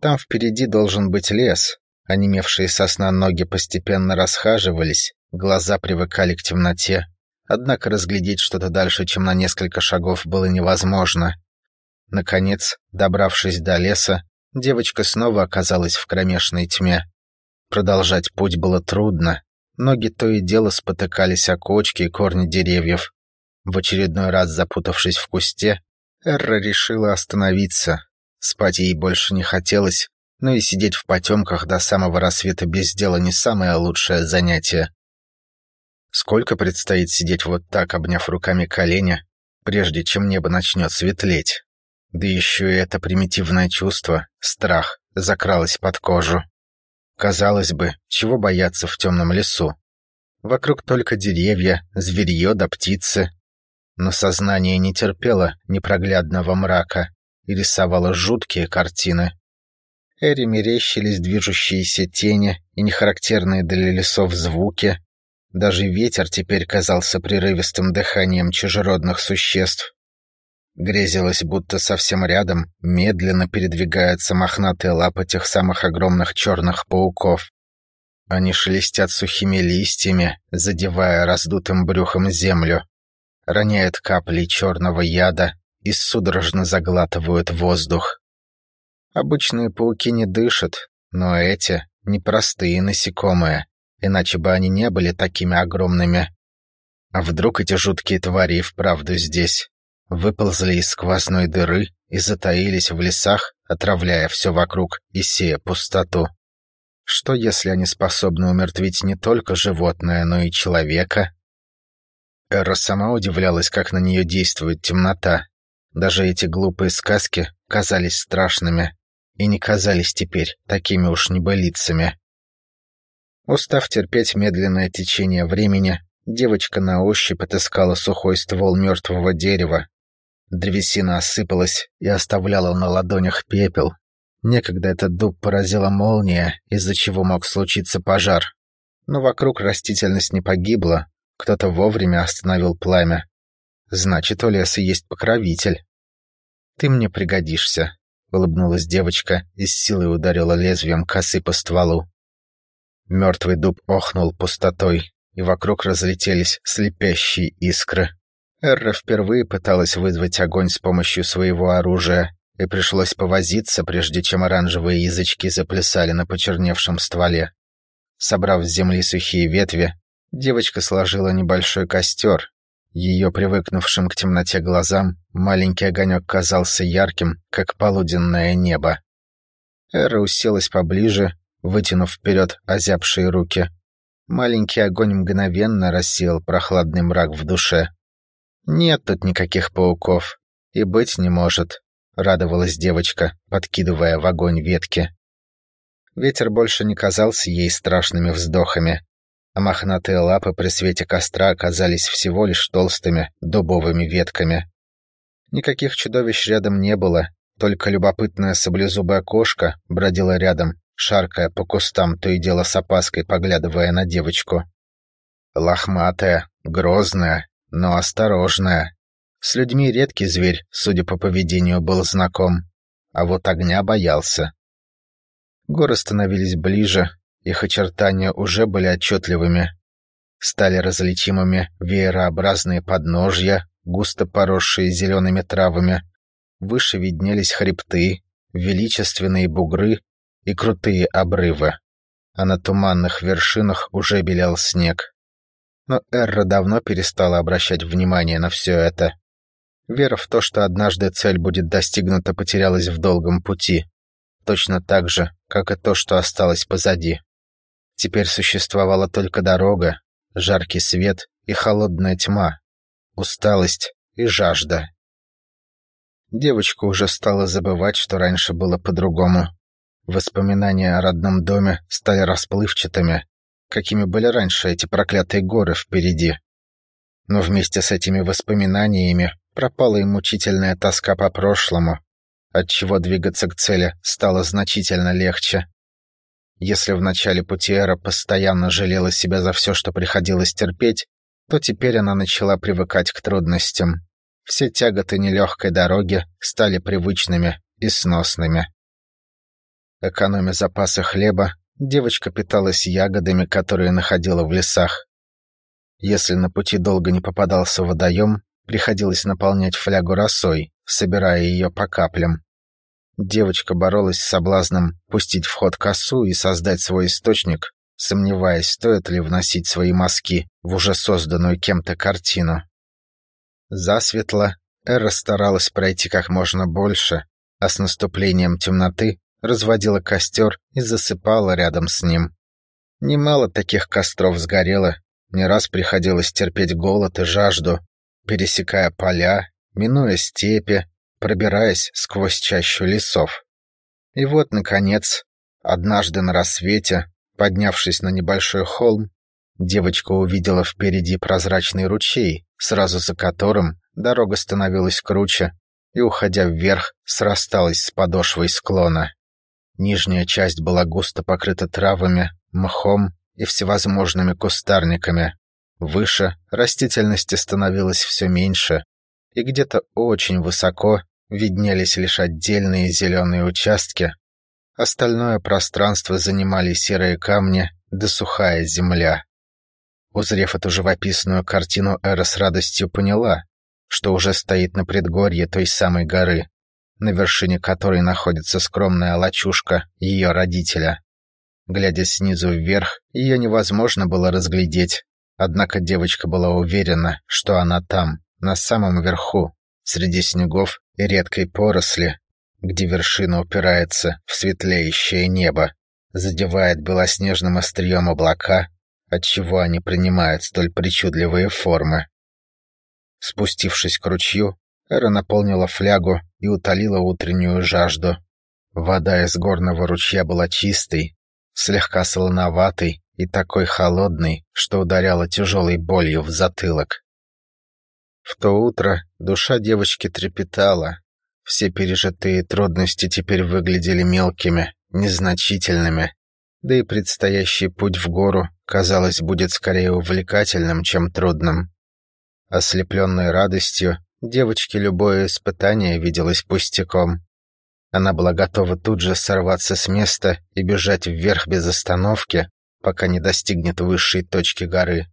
Там впереди должен быть лес. Онемевшие сосна ноги постепенно расхаживались, глаза привыкали к темноте. Однако разглядеть что-то дальше, чем на несколько шагов, было невозможно. Наконец, добравшись до леса, девочка снова оказалась в кромешной тьме. Продолжать путь было трудно. Ноги то и дело спотыкались о кочки и корни деревьев. В очередной раз запутавшись в кусте, Эрра решила остановиться. Спать ей больше не хотелось, но и сидеть в потемках до самого рассвета без дела не самое лучшее занятие. Сколько предстоит сидеть вот так, обняв руками колени, прежде чем небо начнет светлеть? Да еще и это примитивное чувство, страх, закралось под кожу. Казалось бы, чего бояться в темном лесу? Вокруг только деревья, зверье да птицы. Но сознание не терпело непроглядного мрака и рисовало жуткие картины. Эри мерещились движущиеся тени и нехарактерные для лесов звуки. Даже ветер теперь казался прерывистым дыханием чужеродных существ. Грезилось, будто совсем рядом медленно передвигаются мохнатые лапы тех самых огромных черных пауков. Они шелестят сухими листьями, задевая раздутым брюхом землю, роняют капли черного яда и судорожно заглатывают воздух. Обычные пауки не дышат, но эти — непростые насекомые, иначе бы они не были такими огромными. А вдруг эти жуткие твари и вправду здесь? выползли из сквозной дыры и затаились в лесах, отравляя все вокруг и сея пустоту. Что, если они способны умертвить не только животное, но и человека? Эра сама удивлялась, как на нее действует темнота. Даже эти глупые сказки казались страшными и не казались теперь такими уж небылицами. Устав терпеть медленное течение времени, девочка на ощупь отыскала сухой ствол мертвого дерева. Древесина осыпалась и оставляла на ладонях пепел. Некогда этот дуб поразила молния, из-за чего мог случиться пожар. Но вокруг растительность не погибла, кто-то вовремя остановил пламя. Значит, у леса есть покровитель. «Ты мне пригодишься», — улыбнулась девочка и с силой ударила лезвием косы по стволу. Мертвый дуб охнул пустотой, и вокруг разлетелись слепящие искры. Эрра впервые пыталась вызвать огонь с помощью своего оружия, и пришлось повозиться, прежде чем оранжевые язычки заплясали на почерневшем стволе. Собрав с земли сухие ветви, девочка сложила небольшой костер. Ее привыкнувшим к темноте глазам маленький огонек казался ярким, как полуденное небо. Эра уселась поближе вытянув вперед озябшие руки. Маленький огонь мгновенно рассеял прохладный мрак в душе. «Нет тут никаких пауков. И быть не может», — радовалась девочка, подкидывая в огонь ветки. Ветер больше не казался ей страшными вздохами, а мохнатые лапы при свете костра оказались всего лишь толстыми дубовыми ветками. Никаких чудовищ рядом не было, только любопытная саблезубая кошка бродила рядом шаркая по кустам, то и дело с опаской поглядывая на девочку. Лохматая, грозная, но осторожная. С людьми редкий зверь, судя по поведению, был знаком, а вот огня боялся. Горы становились ближе, их очертания уже были отчетливыми. Стали различимыми веерообразные подножья, густо поросшие зелеными травами. Выше виднелись хребты, величественные бугры и крутые обрывы, а на туманных вершинах уже белел снег. Но Эрра давно перестала обращать внимание на все это. Вера в то, что однажды цель будет достигнута, потерялась в долгом пути. Точно так же, как и то, что осталось позади. Теперь существовала только дорога, жаркий свет и холодная тьма, усталость и жажда. Девочка уже стала забывать, что раньше было по-другому. Воспоминания о родном доме стали расплывчатыми, какими были раньше эти проклятые горы впереди. Но вместе с этими воспоминаниями пропала и мучительная тоска по прошлому, отчего двигаться к цели стало значительно легче. Если в начале пути Эра постоянно жалела себя за все, что приходилось терпеть, то теперь она начала привыкать к трудностям. Все тяготы нелегкой дороги стали привычными и сносными. Экономя запасы хлеба, девочка питалась ягодами, которые находила в лесах. Если на пути долго не попадался водоем, приходилось наполнять флягу росой, собирая ее по каплям. Девочка боролась с соблазном пустить в ход косу и создать свой источник, сомневаясь, стоит ли вносить свои мазки в уже созданную кем-то картину. Засветло Эра старалась пройти как можно больше, а с наступлением темноты разводила костер и засыпала рядом с ним. Немало таких костров сгорело, не раз приходилось терпеть голод и жажду, пересекая поля, минуя степи, пробираясь сквозь чащу лесов. И вот, наконец, однажды на рассвете, поднявшись на небольшой холм, девочка увидела впереди прозрачный ручей, сразу за которым дорога становилась круче и, уходя вверх, срасталась с подошвой склона. Нижняя часть была густо покрыта травами, мхом и всевозможными кустарниками. Выше растительности становилось все меньше, и где-то очень высоко виднелись лишь отдельные зеленые участки. Остальное пространство занимали серые камни да сухая земля. Узрев эту живописную картину, Эра с радостью поняла, что уже стоит на предгорье той самой горы, на вершине которой находится скромная лачушка ее родителя. Глядя снизу вверх, ее невозможно было разглядеть, однако девочка была уверена, что она там, на самом верху, среди снегов и редкой поросли, где вершина упирается в светлеющее небо, задевает белоснежным острием облака, отчего они принимают столь причудливые формы. Спустившись к ручью, Эра наполнила флягу и утолила утреннюю жажду. Вода из горного ручья была чистой, слегка солоноватой и такой холодной, что ударяла тяжелой болью в затылок. В то утро душа девочки трепетала. Все пережитые трудности теперь выглядели мелкими, незначительными. Да и предстоящий путь в гору, казалось, будет скорее увлекательным, чем трудным. Ослепленной радостью, девочке любое испытание виделось пустяком. Она была готова тут же сорваться с места и бежать вверх без остановки, пока не достигнет высшей точки горы.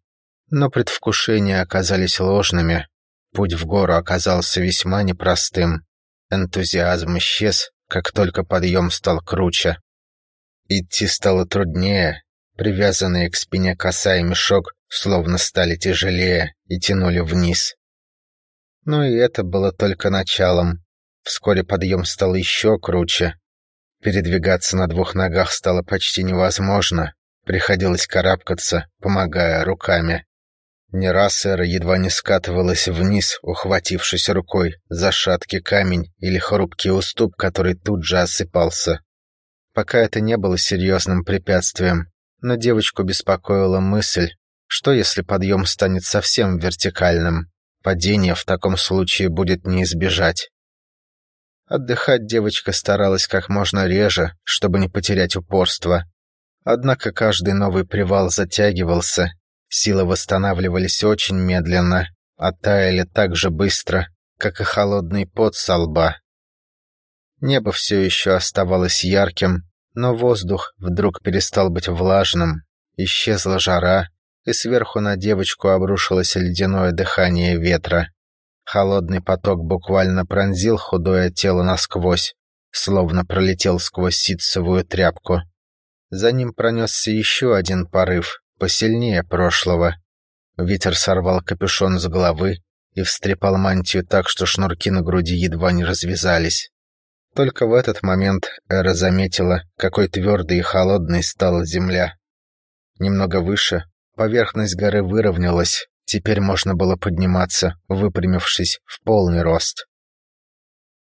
Но предвкушения оказались ложными. Путь в гору оказался весьма непростым. Энтузиазм исчез, как только подъем стал круче. Идти стало труднее. Привязанные к спине коса и мешок словно стали тяжелее и тянули вниз. Но и это было только началом. Вскоре подъем стал еще круче. Передвигаться на двух ногах стало почти невозможно. Приходилось карабкаться, помогая руками. Не раз Эра едва не скатывалась вниз, ухватившись рукой за шаткий камень или хрупкий уступ, который тут же осыпался. Пока это не было серьезным препятствием, но девочку беспокоила мысль, что если подъем станет совсем вертикальным, падение в таком случае будет не избежать. Отдыхать девочка старалась как можно реже, чтобы не потерять упорство. Однако каждый новый привал затягивался, силы восстанавливались очень медленно, а таяли так же быстро, как и холодный пот со лба. Небо все еще оставалось ярким, но воздух вдруг перестал быть влажным, исчезла жара, и сверху на девочку обрушилось ледяное дыхание ветра. Холодный поток буквально пронзил худое тело насквозь, словно пролетел сквозь ситцевую тряпку. За ним пронесся еще один порыв, посильнее прошлого. Ветер сорвал капюшон с головы и встрепал мантию так, что шнурки на груди едва не развязались. Только в этот момент Эра заметила, какой твердой и холодной стала земля. Немного выше поверхность горы выровнялась, Теперь можно было подниматься, выпрямившись в полный рост.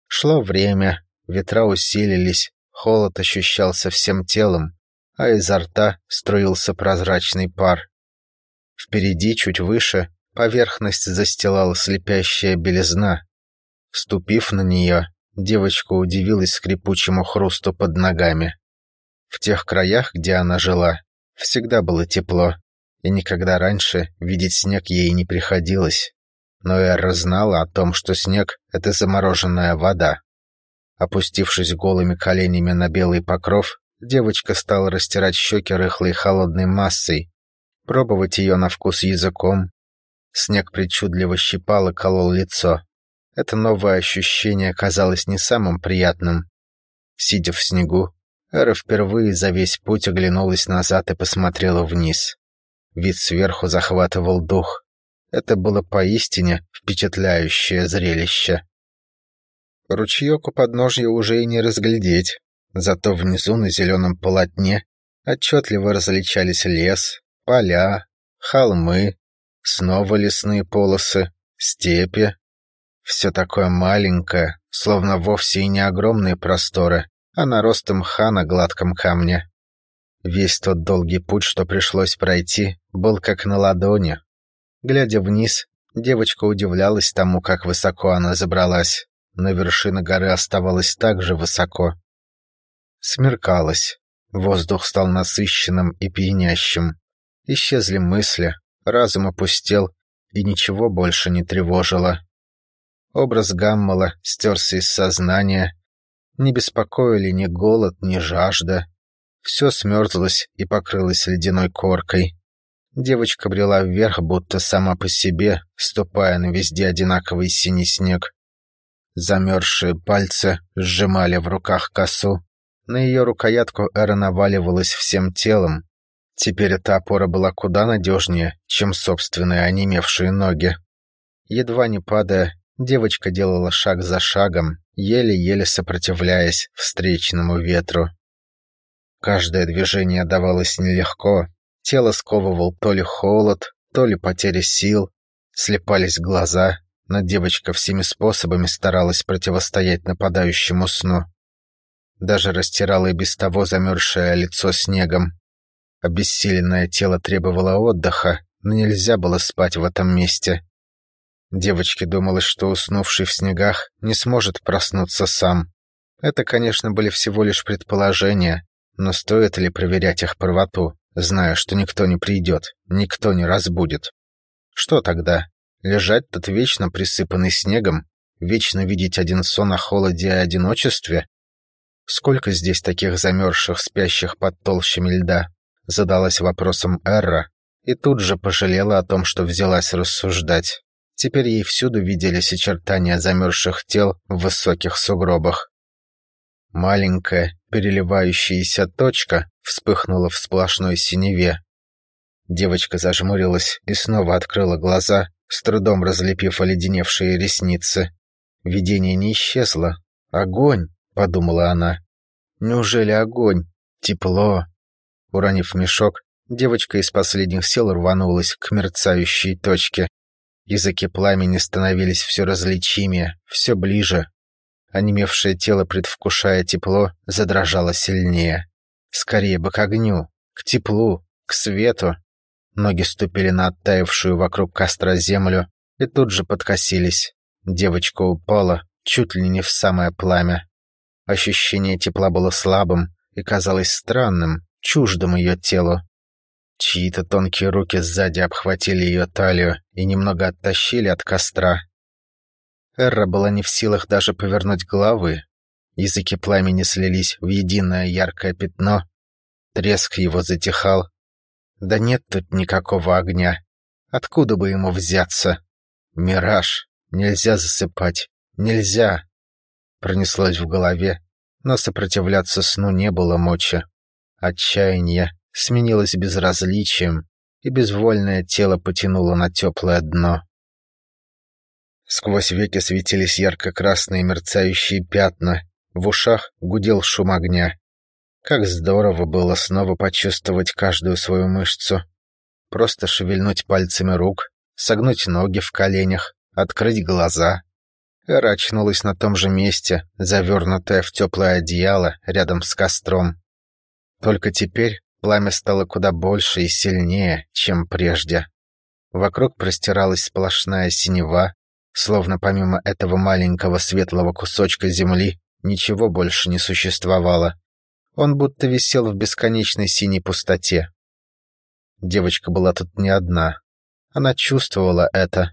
Шло время, ветра усилились, холод ощущался всем телом, а изо рта струился прозрачный пар. Впереди, чуть выше, поверхность застилала слепящая белизна. Ступив на нее, девочка удивилась скрипучему хрусту под ногами. В тех краях, где она жила, всегда было тепло, и никогда раньше видеть снег ей не приходилось. Но Эра знала о том, что снег — это замороженная вода. Опустившись голыми коленями на белый покров, девочка стала растирать щеки рыхлой холодной массой, пробовать ее на вкус языком. Снег причудливо щипал и колол лицо. Это новое ощущение казалось не самым приятным. Сидя в снегу, Эра впервые за весь путь оглянулась назад и посмотрела вниз. Вид сверху захватывал дух. Это было поистине впечатляющее зрелище. Ручеек у подножья уже и не разглядеть, зато внизу на зеленом полотне отчетливо различались лес, поля, холмы, снова лесные полосы, степи. Все такое маленькое, словно вовсе и не огромные просторы, а наростом ха на гладком камне. Весь тот долгий путь, что пришлось пройти, был как на ладони. Глядя вниз, девочка удивлялась тому, как высоко она забралась. На вершина горы оставалась так же высоко. Смеркалось. Воздух стал насыщенным и пьянящим. Исчезли мысли, разум опустел, и ничего больше не тревожило. Образ Гаммала стерся из сознания. Не беспокоили ни голод, ни жажда. Все смерзлось и покрылось ледяной коркой. Девочка брела вверх, будто сама по себе, ступая на везде одинаковый синий снег. Замерзшие пальцы сжимали в руках косу. На ее рукоятку Эра наваливалась всем телом. Теперь эта опора была куда надежнее, чем собственные онемевшие ноги. Едва не падая, девочка делала шаг за шагом, еле-еле сопротивляясь встречному ветру. Каждое движение давалось нелегко. Тело сковывал то ли холод, то ли потеря сил. Слепались глаза, но девочка всеми способами старалась противостоять нападающему сну. Даже растирала и без того замерзшее лицо снегом. Обессиленное тело требовало отдыха, но нельзя было спать в этом месте. Девочке думалось, что уснувший в снегах не сможет проснуться сам. Это, конечно, были всего лишь предположения, но стоит ли проверять их правоту, зная, что никто не придет, никто не разбудит? Что тогда? Лежать тут вечно присыпанный снегом? Вечно видеть один сон о холоде и одиночестве? Сколько здесь таких замерзших, спящих под толщами льда? Задалась вопросом Эрра и тут же пожалела о том, что взялась рассуждать. Теперь ей всюду виделись очертания замерзших тел в высоких сугробах. Маленькая, переливающаяся точка вспыхнула в сплошной синеве. Девочка зажмурилась и снова открыла глаза, с трудом разлепив оледеневшие ресницы. Видение не исчезло. «Огонь!» — подумала она. «Неужели огонь? Тепло!» Уронив мешок, девочка из последних сил рванулась к мерцающей точке. Языки пламени становились все различимее, все ближе. Онемевшее тело, предвкушая тепло, задрожало сильнее. Скорее бы к огню, к теплу, к свету. Ноги ступили на оттаившую вокруг костра землю и тут же подкосились. Девочка упала, чуть ли не в самое пламя. Ощущение тепла было слабым и казалось странным, чуждым ее телу. Чьи-то тонкие руки сзади обхватили ее талию и немного оттащили от костра. Эрра была не в силах даже повернуть головы. Языки пламени слились в единое яркое пятно. Треск его затихал. Да нет тут никакого огня. Откуда бы ему взяться? Мираж. Нельзя засыпать. Нельзя. Пронеслось в голове, но сопротивляться сну не было мочи. Отчаяние сменилось безразличием, и безвольное тело потянуло на теплое дно. Сквозь веки светились ярко-красные мерцающие пятна, в ушах гудел шум огня. Как здорово было снова почувствовать каждую свою мышцу. Просто шевельнуть пальцами рук, согнуть ноги в коленях, открыть глаза. Эра очнулась на том же месте, завернутая в теплое одеяло рядом с костром. Только теперь Пламя стало куда больше и сильнее, чем прежде. Вокруг простиралась сплошная синева, словно помимо этого маленького светлого кусочка земли ничего больше не существовало. Он будто висел в бесконечной синей пустоте. Девочка была тут не одна. Она чувствовала это.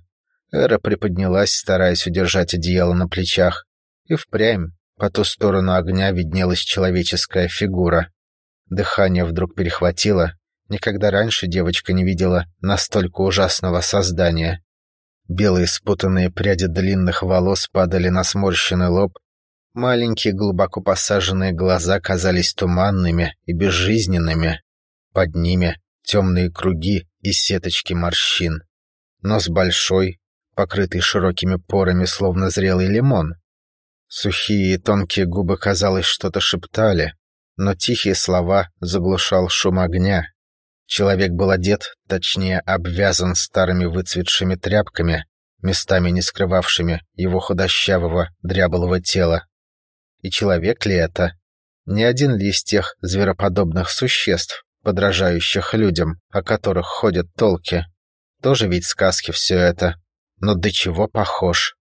Эра приподнялась, стараясь удержать одеяло на плечах. И впрямь, по ту сторону огня виднелась человеческая фигура. Дыхание вдруг перехватило. Никогда раньше девочка не видела настолько ужасного создания. Белые спутанные пряди длинных волос падали на сморщенный лоб. Маленькие глубоко посаженные глаза казались туманными и безжизненными. Под ними темные круги и сеточки морщин. Нос большой, покрытый широкими порами, словно зрелый лимон. Сухие и тонкие губы, казалось, что-то шептали, но тихие слова заглушал шум огня. Человек был одет, точнее, обвязан старыми выцветшими тряпками, местами не скрывавшими его худощавого, дряблого тела. И человек ли это? Не один ли из тех звероподобных существ, подражающих людям, о которых ходят толки? Тоже ведь сказки все это. Но до чего похож?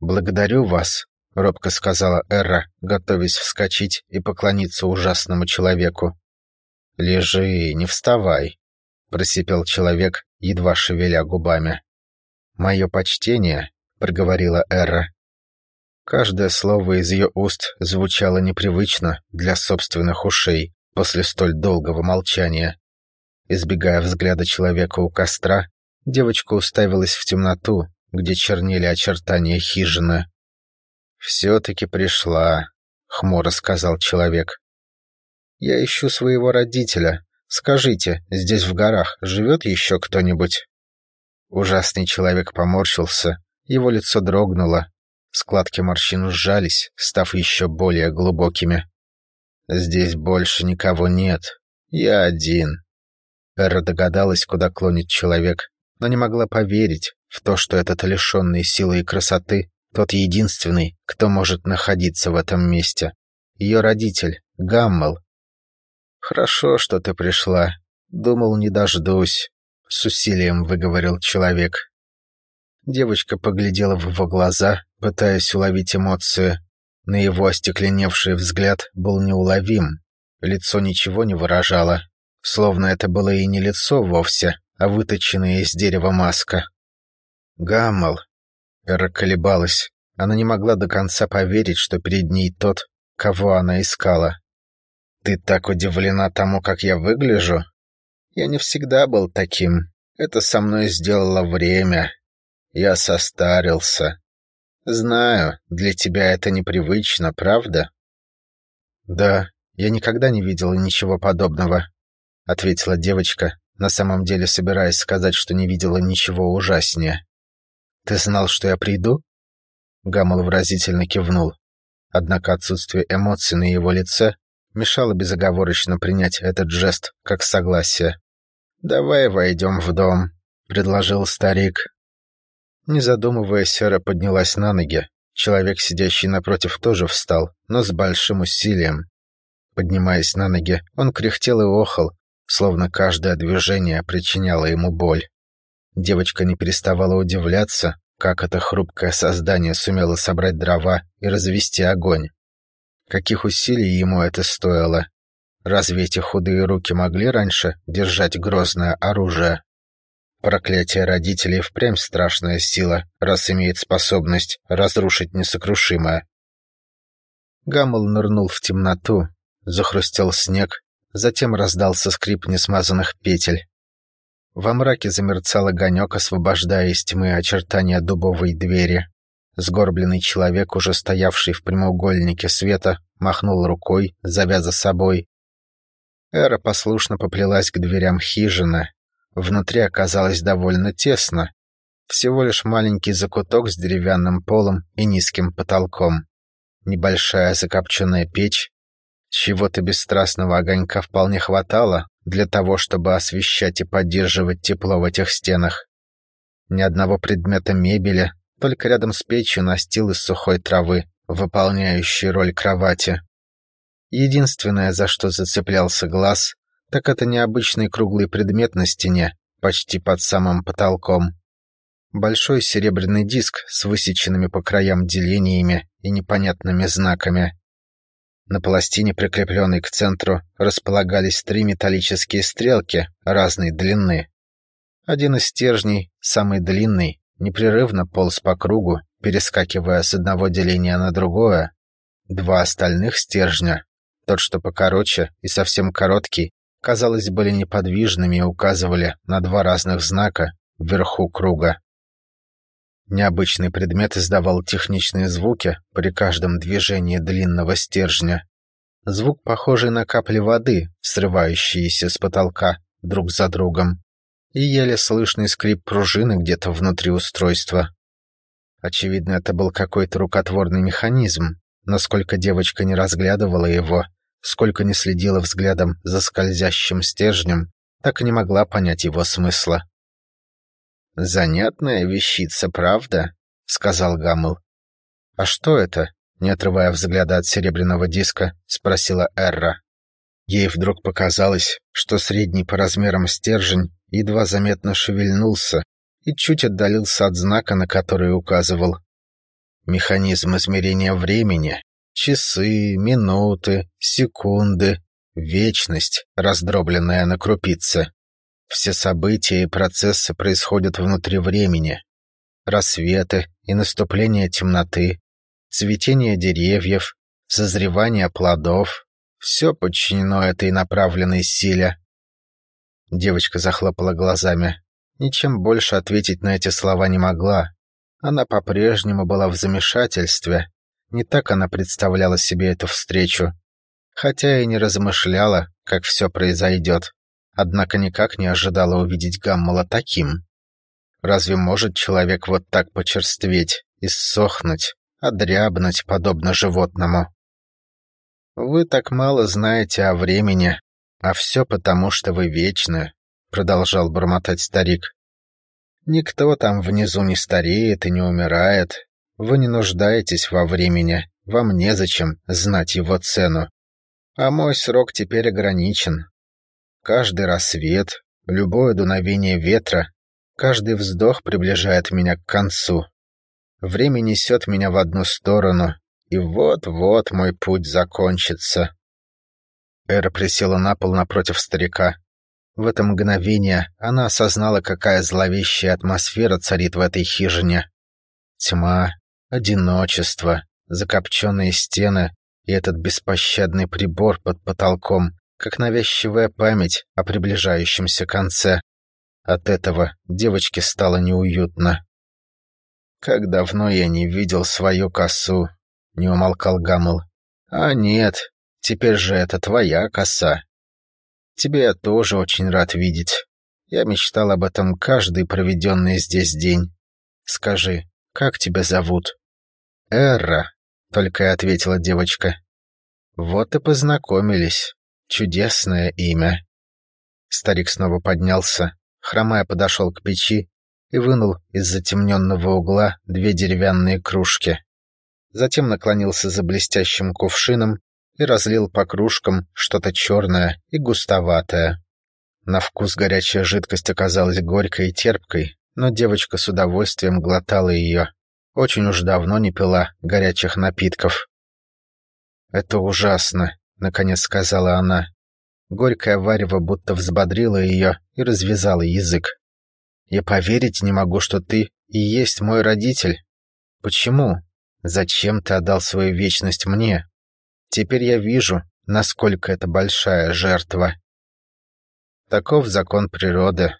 «Благодарю вас», — робко сказала Эра, готовясь вскочить и поклониться ужасному человеку. «Лежи, не вставай», — просипел человек, едва шевеля губами. «Мое почтение», — проговорила Эра. Каждое слово из ее уст звучало непривычно для собственных ушей после столь долгого молчания. Избегая взгляда человека у костра, девочка уставилась в темноту, где чернели очертания хижины. «Все-таки пришла», — хмуро сказал человек. «Я ищу своего родителя. Скажите, здесь в горах живет еще кто-нибудь?» Ужасный человек поморщился, его лицо дрогнуло, складки морщин сжались, став еще более глубокими. «Здесь больше никого нет. Я один». Эра догадалась, куда клонит человек, но не могла поверить, в то, что этот лишенный силы и красоты тот единственный, кто может находиться в этом месте. Ее родитель, Гаммел. «Хорошо, что ты пришла. Думал, не дождусь», — с усилием выговорил человек. Девочка поглядела в его глаза, пытаясь уловить эмоции. На его остекленевший взгляд был неуловим. Лицо ничего не выражало, словно это было и не лицо вовсе, а выточенная из дерева маска. «Гаммел!» Эра колебалась. Она не могла до конца поверить, что перед ней тот, кого она искала. «Ты так удивлена тому, как я выгляжу?» «Я не всегда был таким. Это со мной сделало время. Я состарился. Знаю, для тебя это непривычно, правда?» «Да, я никогда не видела ничего подобного», — ответила девочка, на самом деле собираясь сказать, что не видела ничего ужаснее. «Ты знал, что я приду?» Гаммел выразительно кивнул. Однако отсутствие эмоций на его лице мешало безоговорочно принять этот жест как согласие. «Давай войдем в дом», — предложил старик. Не задумываясь, Сера поднялась на ноги. Человек, сидящий напротив, тоже встал, но с большим усилием. Поднимаясь на ноги, он кряхтел и охал, словно каждое движение причиняло ему боль. Девочка не переставала удивляться, как это хрупкое создание сумело собрать дрова и развести огонь. Каких усилий ему это стоило? Разве эти худые руки могли раньше держать грозное оружие? Проклятие родителей впрямь страшная сила, раз имеет способность разрушить несокрушимое. Гаммел нырнул в темноту, захрустел снег, затем раздался скрип несмазанных петель. Во мраке замерцал огонек, освобождая из тьмы очертания дубовой двери. Сгорбленный человек, уже стоявший в прямоугольнике света, махнул рукой, зовя за собой. Эра послушно поплелась к дверям хижины. Внутри оказалось довольно тесно. Всего лишь маленький закуток с деревянным полом и низким потолком. Небольшая закопченная печь. Чего-то бесстрастного огонька вполне хватало, для того, чтобы освещать и поддерживать тепло в этих стенах. Ни одного предмета мебели, только рядом с печью настил из сухой травы, выполняющий роль кровати. Единственное, за что зацеплялся глаз, так это необычный круглый предмет на стене, почти под самым потолком. Большой серебряный диск с высеченными по краям делениями и непонятными знаками. На пластине, прикрепленной к центру, располагались три металлические стрелки разной длины. Один из стержней, самый длинный, непрерывно полз по кругу, перескакивая с одного деления на другое. Два остальных стержня, тот, что покороче и совсем короткий, казалось, были неподвижными и указывали на два разных знака вверху круга. Необычный предмет издавал техничные звуки при каждом движении длинного стержня. Звук, похожий на капли воды, срывающиеся с потолка друг за другом, и еле слышный скрип пружины где-то внутри устройства. Очевидно, это был какой-то рукотворный механизм, но сколько девочка не разглядывала его, сколько не следила взглядом за скользящим стержнем, так и не могла понять его смысла. «Занятная вещица, правда?» — сказал Гаммел. «А что это?» — не отрывая взгляда от серебряного диска, спросила Эрра. Ей вдруг показалось, что средний по размерам стержень едва заметно шевельнулся и чуть отдалился от знака, на который указывал. Механизм измерения времени, часы, минуты, секунды, вечность, раздробленная на крупицы. Все события и процессы происходят внутри времени. Рассветы и наступление темноты, цветение деревьев, созревание плодов — все подчинено этой направленной силе. Девочка захлопала глазами. Ничем больше ответить на эти слова не могла. Она по-прежнему была в замешательстве. Не так она представляла себе эту встречу. Хотя и не размышляла, как все произойдет однако никак не ожидала увидеть Гаммала таким. Разве может человек вот так почерстветь, иссохнуть, одрябнуть, подобно животному? «Вы так мало знаете о времени, а все потому, что вы вечны», — продолжал бормотать старик. Никто там внизу не стареет и не умирает. Вы не нуждаетесь во времени, вам незачем знать его цену. А мой срок теперь ограничен. Каждый рассвет, любое дуновение ветра, каждый вздох приближает меня к концу. Время несет меня в одну сторону, и вот-вот мой путь закончится. Эра присела на пол напротив старика. В это мгновение она осознала, какая зловещая атмосфера царит в этой хижине. Тьма, одиночество, закопченные стены и этот беспощадный прибор под потолком, как навязчивая память о приближающемся конце. От этого девочке стало неуютно. «Как давно я не видел свою косу», — не умолкал Гаммел. «А нет, теперь же это твоя коса. Тебя я тоже очень рад видеть. Я мечтал об этом каждый проведенный здесь день. Скажи, как тебя зовут?» «Эрра», — только и ответила девочка. «Вот и познакомились. Чудесное имя». Старик снова поднялся, хромая подошел к печи и вынул из затемненного угла две деревянные кружки. Затем наклонился за блестящим кувшином и разлил по кружкам что-то черное и густоватое. На вкус горячая жидкость оказалась горькой и терпкой, но девочка с удовольствием глотала ее. Очень уж давно не пила горячих напитков. «Это ужасно», — наконец сказала она. Горькое варево будто взбодрило ее и развязало язык. «Я поверить не могу, что ты и есть мой родитель. Почему? Зачем ты отдал свою вечность мне? Теперь я вижу, насколько это большая жертва». Таков закон природы.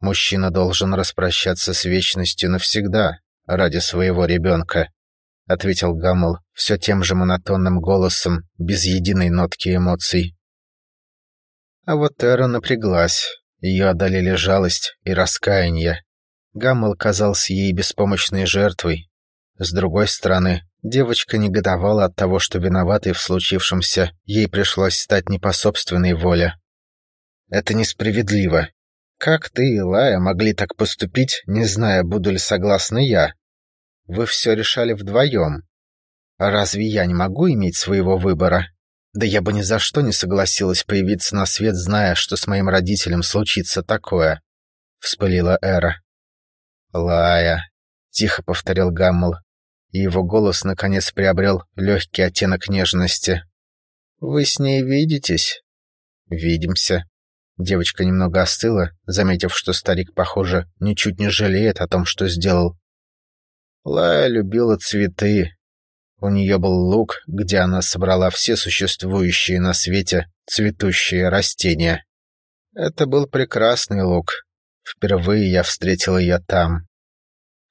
Мужчина должен распрощаться с вечностью навсегда ради своего ребенка», — ответил Гаммел все тем же монотонным голосом, без единой нотки эмоций. А вот Эра напряглась, ее одолели жалость и раскаяние. Гаммел казался ей беспомощной жертвой. С другой стороны, девочка негодовала от того, что виноватой в случившемся ей пришлось стать не по собственной воле. «Это несправедливо», как ты и Лая могли так поступить, не зная, буду ли согласна я? Вы все решали вдвоем. А разве я не могу иметь своего выбора? Да я бы ни за что не согласилась появиться на свет, зная, что с моим родителем случится такое. Вспылила Эра. Лая, тихо повторил Гаммел, и его голос наконец приобрел легкий оттенок нежности. Вы с ней видитесь? Видимся. Девочка немного остыла, заметив, что старик, похоже, ничуть не жалеет о том, что сделал. Лая любила цветы. У нее был луг, где она собрала все существующие на свете цветущие растения. Это был прекрасный луг. Впервые я встретил ее там.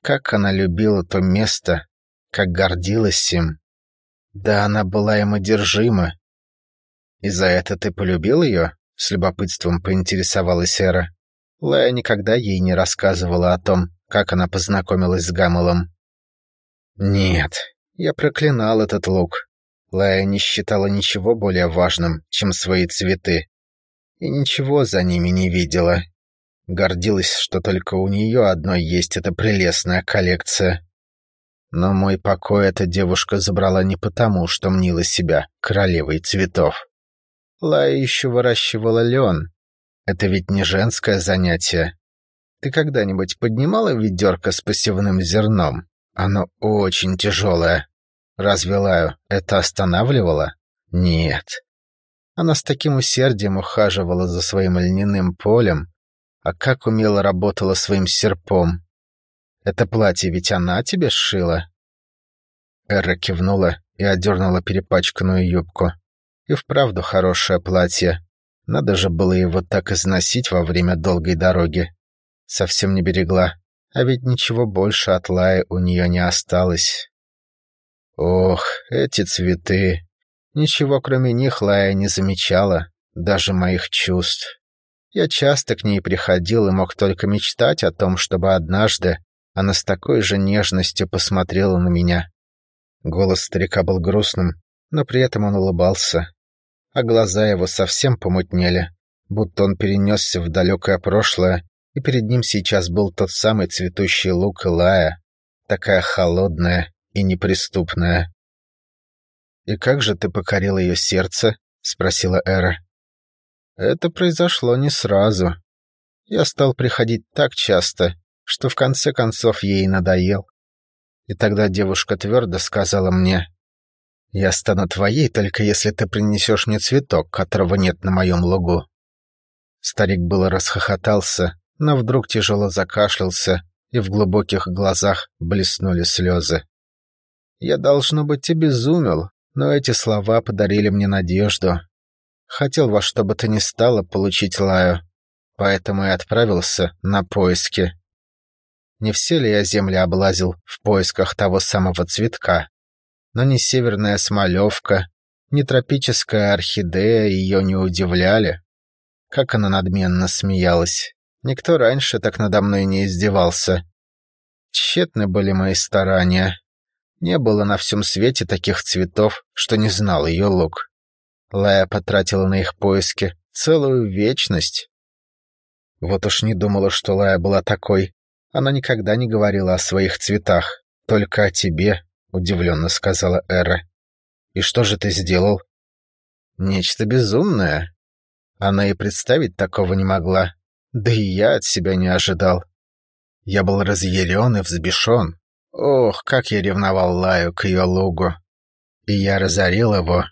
Как она любила то место, как гордилась им. Да она была им одержима. И за это ты полюбил ее? — с любопытством поинтересовалась Эра. Лая никогда ей не рассказывала о том, как она познакомилась с Гамелом. «Нет, я проклинал этот лук. Лая не считала ничего более важным, чем свои цветы. И ничего за ними не видела. Гордилась, что только у нее одной есть эта прелестная коллекция. Но мой покой эта девушка забрала не потому, что мнила себя королевой цветов. Лая еще выращивала лен. Это ведь не женское занятие. Ты когда-нибудь поднимала ведерко с посевным зерном? Оно очень тяжелое. Разве Лаю это останавливало? Нет. Она с таким усердием ухаживала за своим льняным полем, а как умело работала своим серпом. Это платье ведь она тебе сшила? Эра кивнула и одернула перепачканную юбку. И вправду хорошее платье. Надо же было его так износить во время долгой дороги. Совсем не берегла. А ведь ничего больше от Лаи у нее не осталось. Ох, эти цветы. Ничего кроме них Лая не замечала, даже моих чувств. Я часто к ней приходил и мог только мечтать о том, чтобы однажды она с такой же нежностью посмотрела на меня. Голос старика был грустным, но при этом он улыбался, а глаза его совсем помутнели, будто он перенесся в далекое прошлое и перед ним сейчас был тот самый цветущий лук Лая, такая холодная и неприступная. «И как же ты покорил ее сердце?» — спросила Эра. «Это произошло не сразу. Я стал приходить так часто, что в конце концов ей надоел. И тогда девушка твердо сказала мне, «Я стану твоей, только если ты принесешь мне цветок, которого нет на моем лугу». Старик было расхохотался, но вдруг тяжело закашлялся, и в глубоких глазах блеснули слезы. Я, должно быть, обезумел, но эти слова подарили мне надежду. Хотел во что бы то ни стало получить Лаю, поэтому и отправился на поиски. Не все ли я земли облазил в поисках того самого цветка? Но ни северная смолевка, ни тропическая орхидея ее не удивляли. Как она надменно смеялась. Никто раньше так надо мной не издевался. Тщетны были мои старания. Не было на всем свете таких цветов, что не знал ее лук. Лая потратила на их поиски целую вечность. Вот уж не думала, что Лая была такой. Она никогда не говорила о своих цветах, только о тебе, удивленно сказала Эра. И что же ты сделал? Нечто безумное. Она и представить такого не могла. Да и я от себя не ожидал. Я был разъярен и взбешен. Ох, как я ревновал Лаю к ее лугу. И я разорил его.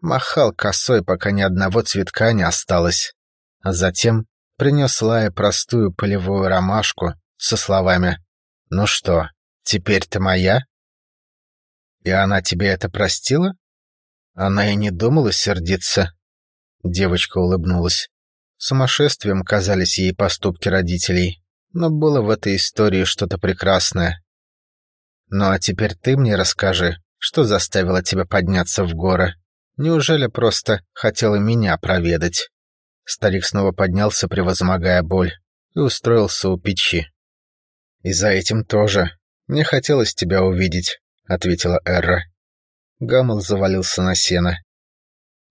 Махал косой, пока ни одного цветка не осталось. А затем принес Лае простую полевую ромашку со словами «Ну что, теперь ты моя?» «И она тебе это простила?» Она и не думала сердиться. Девочка улыбнулась. Сумасшествием казались ей поступки родителей, но было в этой истории что-то прекрасное. Ну а теперь ты мне расскажи, что заставило тебя подняться в горы? Неужели просто хотела меня проведать?» Старик снова поднялся, превозмогая боль, и устроился у печи. «И за этим тоже. Мне хотелось тебя увидеть», — ответила Эрра. Гаммел завалился на сено.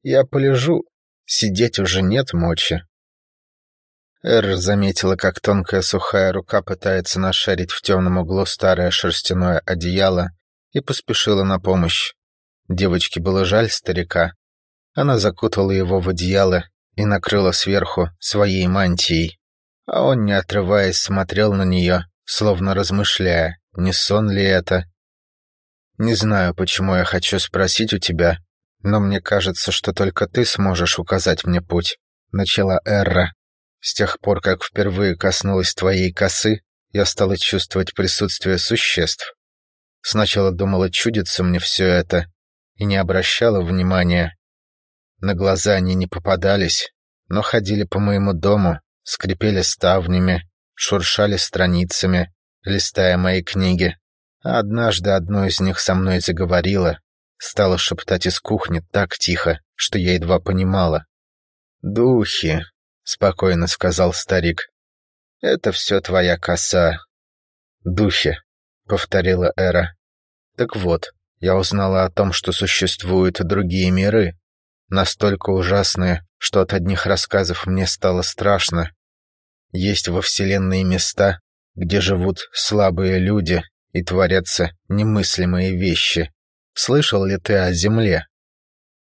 «Я полежу. Сидеть уже нет мочи». Эр заметила, как тонкая сухая рука пытается нашарить в темном углу старое шерстяное одеяло и поспешила на помощь. Девочке было жаль старика. Она закутала его в одеяло и накрыла сверху своей мантией. А он, не отрываясь, смотрел на нее, словно размышляя, не сон ли это. «Не знаю, почему я хочу спросить у тебя, но мне кажется, что только ты сможешь указать мне путь», — начала Эрра. С тех пор, как впервые коснулась твоей косы, я стала чувствовать присутствие существ. Сначала думала, чудится мне все это, и не обращала внимания. На глаза они не попадались, но ходили по моему дому, скрипели ставнями, шуршали страницами, листая мои книги. А однажды одно из них со мной заговорило, стало шептать из кухни так тихо, что я едва понимала. «Духи, спокойно сказал старик. Это все твоя коса. Духи, повторила Эра. Так вот, я узнала о том, что существуют другие миры, настолько ужасные, что от одних рассказов мне стало страшно. Есть во Вселенной места, где живут слабые люди и творятся немыслимые вещи. Слышал ли ты о Земле?»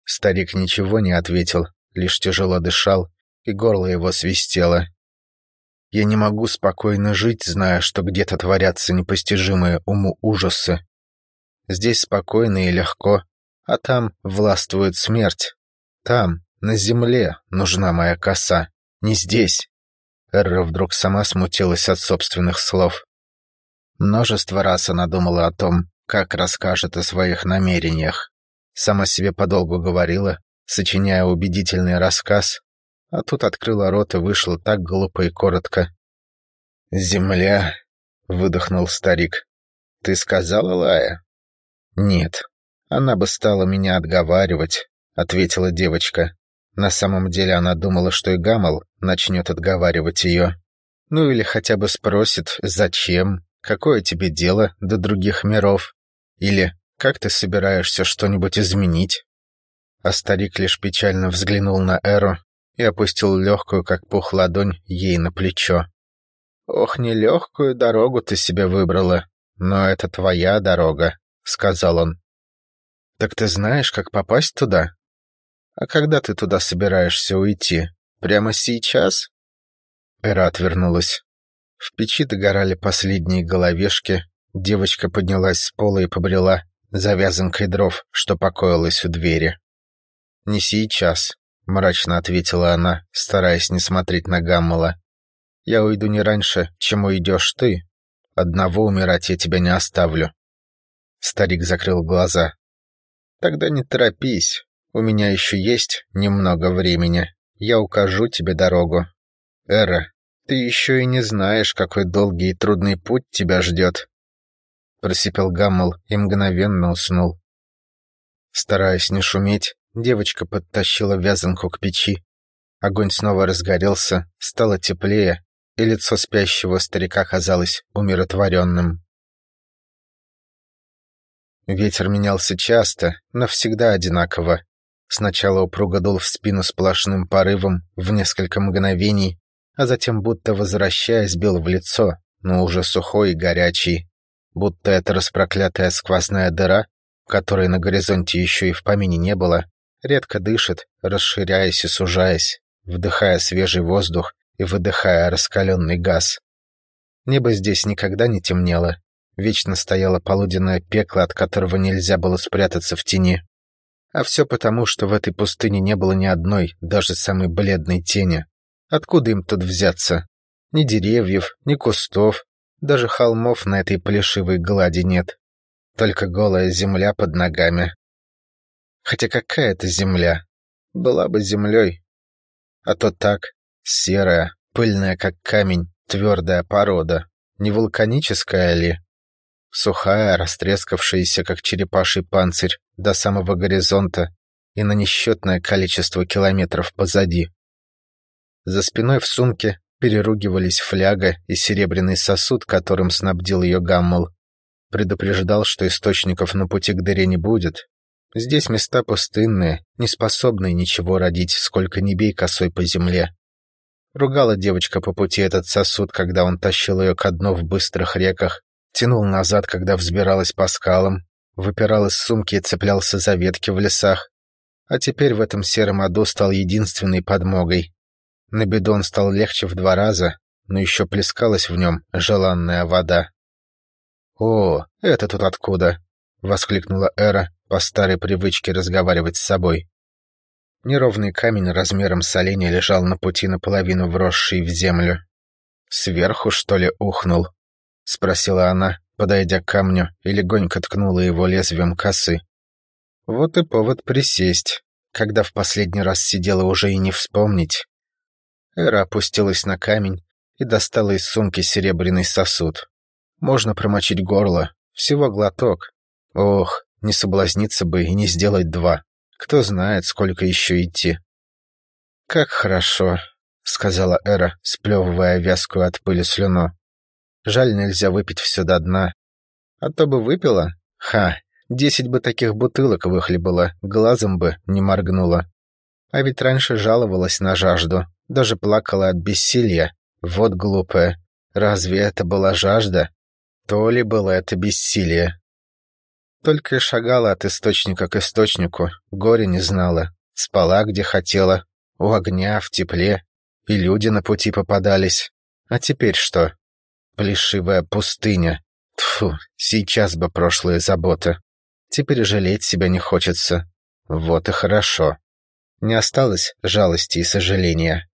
Старик ничего не ответил, лишь тяжело дышал и горло его свистело. Я не могу спокойно жить, зная, что где-то творятся непостижимые уму ужасы. Здесь спокойно и легко, а там властвует смерть. Там, на земле, нужна моя коса, не здесь. Эрра вдруг сама смутилась от собственных слов. Множество раз она думала о том, как расскажет о своих намерениях. Сама себе подолгу говорила, сочиняя убедительный рассказ, а тут открыла рот и вышла так глупо и коротко. «Земля», — выдохнул старик. «Ты сказала, Лая?» «Нет, она бы стала меня отговаривать», — ответила девочка. На самом деле она думала, что и Гамал начнет отговаривать ее. Ну или хотя бы спросит, зачем, какое тебе дело до других миров, или как ты собираешься что-нибудь изменить. А старик лишь печально взглянул на Эру и опустил легкую, как пух, ладонь ей на плечо. «Ох, нелегкую дорогу ты себе выбрала, но это твоя дорога», — сказал он. «Так ты знаешь, как попасть туда? А когда ты туда собираешься уйти? Прямо сейчас?» Эра отвернулась. В печи догорали последние головешки, девочка поднялась с пола и побрела за вязанкой дров, что покоилась у двери. «Не сейчас», — мрачно ответила она, стараясь не смотреть на Гаммела. «Я уйду не раньше, чем уйдешь ты. Одного умирать я тебя не оставлю». Старик закрыл глаза. «Тогда не торопись. У меня еще есть немного времени. Я укажу тебе дорогу. Эра, ты еще и не знаешь, какой долгий и трудный путь тебя ждет. Просипел Гаммел и мгновенно уснул. Стараясь не шуметь, девочка подтащила вязанку к печи. Огонь снова разгорелся, стало теплее, и лицо спящего старика казалось умиротворенным. Ветер менялся часто, но всегда одинаково. Сначала упруго дул в спину сплошным порывом в несколько мгновений, а затем, будто возвращаясь, бил в лицо, но уже сухой и горячий, будто эта распроклятая сквозная дыра, которой на горизонте еще и в помине не было, редко дышит, расширяясь и сужаясь, вдыхая свежий воздух и выдыхая раскаленный газ. Небо здесь никогда не темнело, вечно стояло полуденное пекло, от которого нельзя было спрятаться в тени. А все потому, что в этой пустыне не было ни одной, даже самой бледной тени. Откуда им тут взяться? Ни деревьев, ни кустов, даже холмов на этой плешивой глади нет. Только голая земля под ногами. Хотя какая это земля? Была бы землей. А то так, серая, пыльная, как камень, твердая порода. Не вулканическая ли? Сухая, растрескавшаяся, как черепаший панцирь, до самого горизонта и на несчетное количество километров позади. За спиной в сумке переругивались фляга и серебряный сосуд, которым снабдил ее Гаммел. Предупреждал, что источников на пути к дыре не будет. Здесь места пустынные, не способные ничего родить, сколько ни бей косой по земле. Ругала девочка по пути этот сосуд, когда он тащил ее ко дну в быстрых реках, тянул назад, когда взбиралась по скалам, выпирал из сумки и цеплялся за ветки в лесах. А теперь в этом сером аду стал единственной подмогой. На бидон стал легче в два раза, но еще плескалась в нем желанная вода. «О, это тут откуда?» — воскликнула Эра по старой привычке разговаривать с собой. Неровный камень размером с оленя лежал на пути наполовину вросший в землю. «Сверху, что ли, ухнул?» — спросила она, подойдя к камню и легонько ткнула его лезвием косы. Вот и повод присесть, когда в последний раз сидела уже и не вспомнить. Эра опустилась на камень и достала из сумки серебряный сосуд. Можно промочить горло, всего глоток. Ох, не соблазниться бы и не сделать два. Кто знает, сколько еще идти. «Как хорошо», — сказала Эра, сплевывая вязкую от пыли слюну. «Жаль, нельзя выпить все до дна. А то бы выпила? Ха, десять бы таких бутылок выхлебала, глазом бы не моргнула. А ведь раньше жаловалась на жажду, даже плакала от бессилия. Вот глупая. Разве это была жажда? То ли было это бессилие? Только шагала от источника к источнику, горе не знала. Спала, где хотела, у огня, в тепле, и люди на пути попадались. А теперь что? Плешивая пустыня. Тфу, сейчас бы прошлые заботы. Теперь жалеть себя не хочется. Вот и хорошо. Не осталось жалости и сожаления.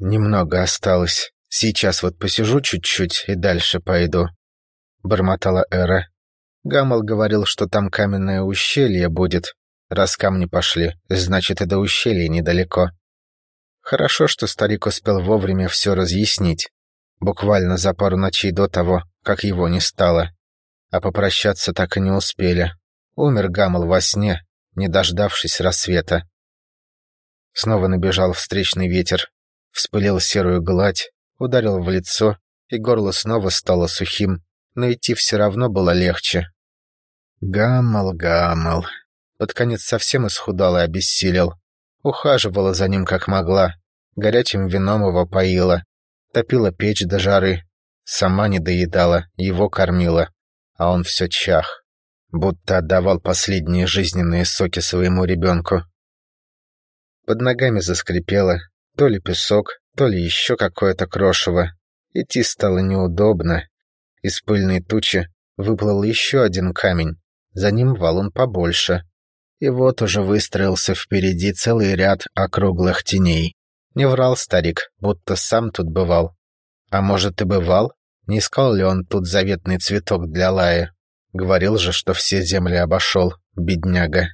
«Немного осталось. Сейчас вот посижу чуть-чуть и дальше пойду», — бормотала Эра. Гамал говорил, что там каменное ущелье будет. Раз камни пошли, значит, и до ущелья недалеко. Хорошо, что старик успел вовремя все разъяснить. Буквально за пару ночей до того, как его не стало. А попрощаться так и не успели. Умер Гамал во сне, не дождавшись рассвета. Снова набежал встречный ветер, вспылил серую гладь, ударил в лицо, и горло снова стало сухим, но идти все равно было легче. Гаммал, гаммал. Под конец совсем исхудал и обессилел. Ухаживала за ним как могла, горячим вином его поила. Топила печь до жары, сама не доедала, его кормила, а он все чах, будто отдавал последние жизненные соки своему ребенку. Под ногами заскрипело, то ли песок, то ли еще какое-то крошево. Идти стало неудобно. Из пыльной тучи выплыл еще один камень, за ним валун побольше. И вот уже выстроился впереди целый ряд округлых теней. Не врал старик, будто сам тут бывал. А может и бывал? Не искал ли он тут заветный цветок для лая? Говорил же, что все земли обошел, бедняга.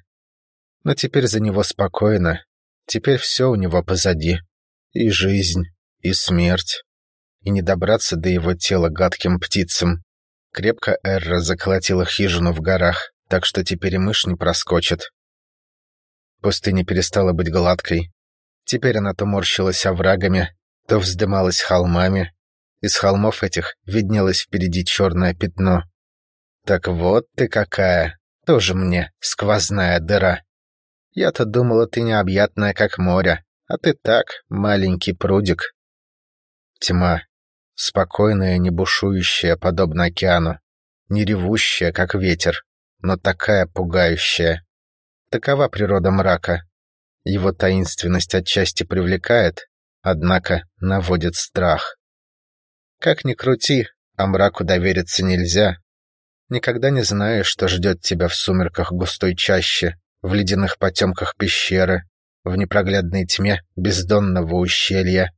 Но теперь за него спокойно. Теперь все у него позади. И жизнь, и смерть. И не добраться до его тела гадким птицам. Крепко Эрра заколотила хижину в горах, так что теперь и мышь не проскочит. Пустыня перестала быть гладкой. Теперь она то морщилась оврагами, то вздымалась холмами. Из холмов этих виднелось впереди черное пятно. «Так вот ты какая! Тоже мне сквозная дыра!» Я-то думала, ты необъятная, как море, а ты так, маленький прудик. Тьма. Спокойная, не бушующая, подобно океану. Не ревущая, как ветер, но такая пугающая. Такова природа мрака. Его таинственность отчасти привлекает, однако наводит страх. Как ни крути, а мраку довериться нельзя. Никогда не знаешь, что ждет тебя в сумерках густой чаще, в ледяных потемках пещеры, в непроглядной тьме бездонного ущелья.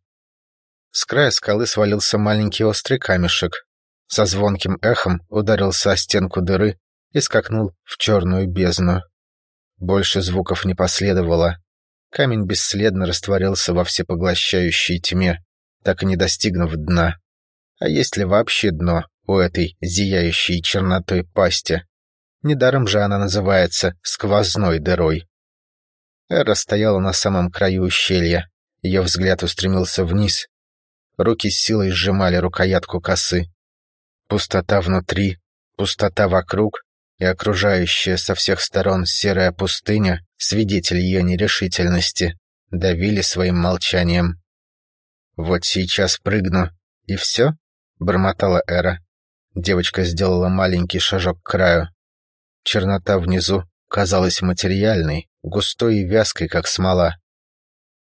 С края скалы свалился маленький острый камешек, со звонким эхом ударился о стенку дыры и скакнул в черную бездну. Больше звуков не последовало. Камень бесследно растворился во всепоглощающей тьме, так и не достигнув дна. А есть ли вообще дно у этой зияющей чернотой пасти? Недаром же она называется сквозной дырой. Эра стояла на самом краю ущелья. Ее взгляд устремился вниз. Руки с силой сжимали рукоятку косы. Пустота внутри, пустота вокруг и окружающая со всех сторон серая пустыня, свидетель ее нерешительности, давили своим молчанием. «Вот сейчас прыгну, и все?» — бормотала Эра. Девочка сделала маленький шажок к краю. Чернота внизу казалась материальной, густой и вязкой, как смола.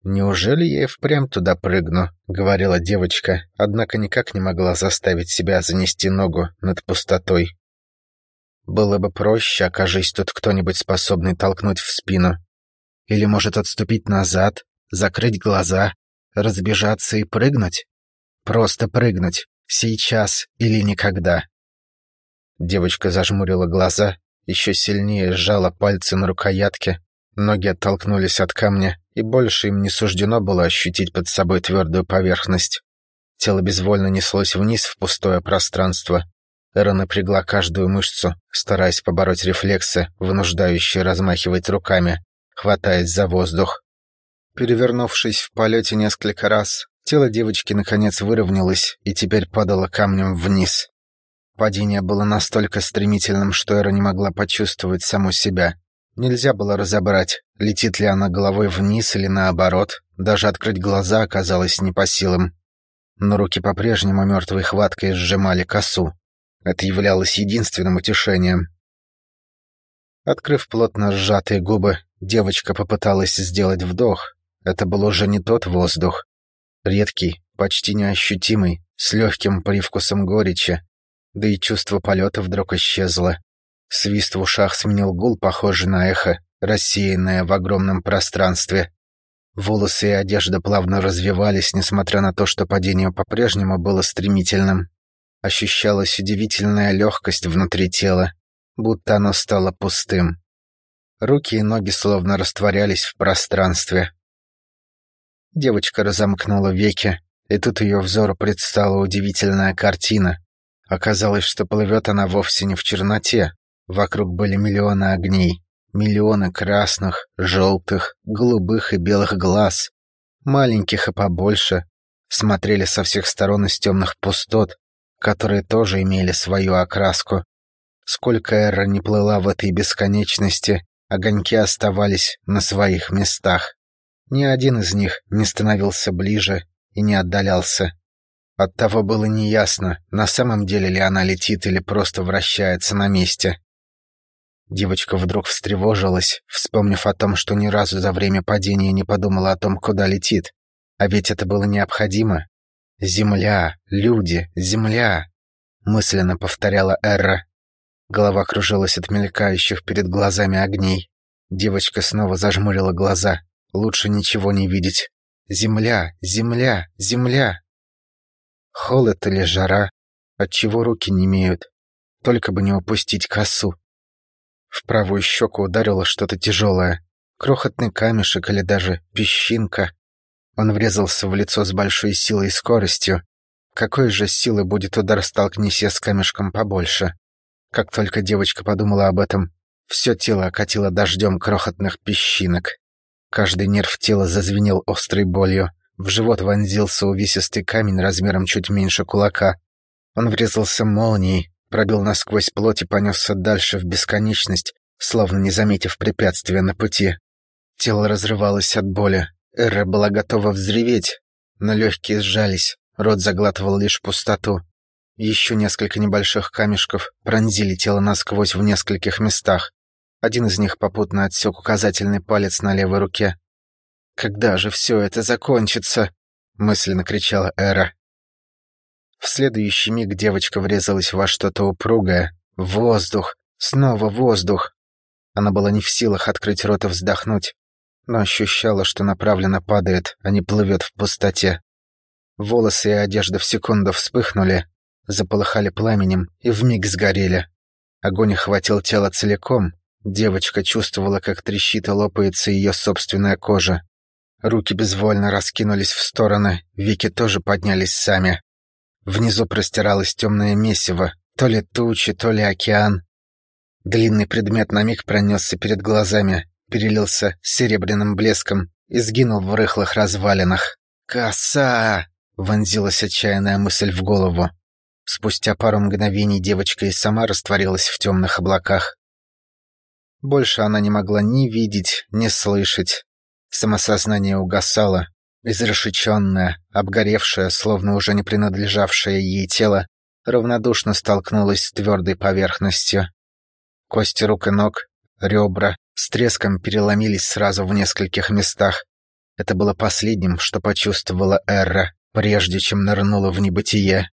«Неужели я и впрямь туда прыгну?» — говорила девочка, однако никак не могла заставить себя занести ногу над пустотой. Было бы проще, окажись тут кто-нибудь способный толкнуть в спину. Или, может, отступить назад, закрыть глаза, разбежаться и прыгнуть? Просто прыгнуть, сейчас или никогда. Девочка зажмурила глаза еще сильнее сжала пальцы на рукоятке, ноги оттолкнулись от камня, и больше им не суждено было ощутить под собой твердую поверхность. Тело безвольно неслось вниз в пустое пространство. Эра напрягла каждую мышцу, стараясь побороть рефлексы, вынуждающие размахивать руками, хватаясь за воздух. Перевернувшись в полете несколько раз, тело девочки наконец выровнялось и теперь падало камнем вниз. Падение было настолько стремительным, что Эра не могла почувствовать саму себя. Нельзя было разобрать, летит ли она головой вниз или наоборот. Даже открыть глаза оказалось не по силам. Но руки по-прежнему мертвой хваткой сжимали косу. Это являлось единственным утешением. Открыв плотно сжатые губы, девочка попыталась сделать вдох. Это был уже не тот воздух. Редкий, почти неощутимый, с легким привкусом горечи, да и чувство полета вдруг исчезло. Свист в ушах сменил гул, похожий на эхо, рассеянное в огромном пространстве. Волосы и одежда плавно развивались, несмотря на то, что падение по-прежнему было стремительным. Ощущалась удивительная легкость внутри тела, будто оно стало пустым. Руки и ноги словно растворялись в пространстве. Девочка разомкнула веки, и тут ее взору предстала удивительная картина. Оказалось, что плывет она вовсе не в черноте. Вокруг были миллионы огней, миллионы красных, желтых, голубых и белых глаз, маленьких и побольше, смотрели со всех сторон из темных пустот, которые тоже имели свою окраску. Сколько Эра не плыла в этой бесконечности, огоньки оставались на своих местах. Ни один из них не становился ближе и не отдалялся. Оттого было неясно, на самом деле ли она летит или просто вращается на месте. Девочка вдруг встревожилась, вспомнив о том, что ни разу за время падения не подумала о том, куда летит. А ведь это было необходимо. «Земля, люди, земля!» — мысленно повторяла Эрра. Голова кружилась от мелькающих перед глазами огней. Девочка снова зажмурила глаза. Лучше ничего не видеть. «Земля, земля, земля!» Холод или жара, отчего руки не имеют. Только бы не упустить косу. В правую щеку ударило что-то тяжелое. Крохотный камешек или даже песчинка. Он врезался в лицо с большой силой и скоростью. Какой же силы будет удар, столкнись я с камешком побольше? Как только девочка подумала об этом, все тело окатило дождем крохотных песчинок. Каждый нерв тела зазвенел острой болью. В живот вонзился увесистый камень размером чуть меньше кулака. Он врезался молнией, пробил насквозь плоть и понесся дальше в бесконечность, словно не заметив препятствия на пути. Тело разрывалось от боли. Эра была готова взреветь, но легкие сжались, рот заглатывал лишь пустоту. Еще несколько небольших камешков пронзили тело насквозь в нескольких местах. Один из них попутно отсек указательный палец на левой руке. «Когда же все это закончится?» — мысленно кричала Эра. В следующий миг девочка врезалась во что-то упругое. Воздух! Снова воздух! Она была не в силах открыть рот и вздохнуть, но ощущала, что направленно падает, а не плывет в пустоте. Волосы и одежда в секунду вспыхнули, заполыхали пламенем и вмиг сгорели. Огонь охватил тело целиком. Девочка чувствовала, как трещит и лопается ее собственная кожа. Руки безвольно раскинулись в стороны, веки тоже поднялись сами. Внизу простиралось темное месиво, то ли тучи, то ли океан. Длинный предмет на миг пронесся перед глазами, перелился серебряным блеском и сгинул в рыхлых развалинах. «Коса!» — вонзилась отчаянная мысль в голову. Спустя пару мгновений девочка и сама растворилась в темных облаках. Больше она не могла ни видеть, ни слышать. Самосознание угасало, изрешеченное, обгоревшее, словно уже не принадлежавшее ей тело, равнодушно столкнулось с твердой поверхностью. Кости рук и ног, ребра с треском переломились сразу в нескольких местах. Это было последним, что почувствовала Эрра, прежде чем нырнула в небытие.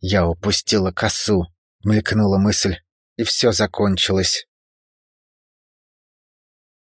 Я упустила косу, мелькнула мысль, и все закончилось.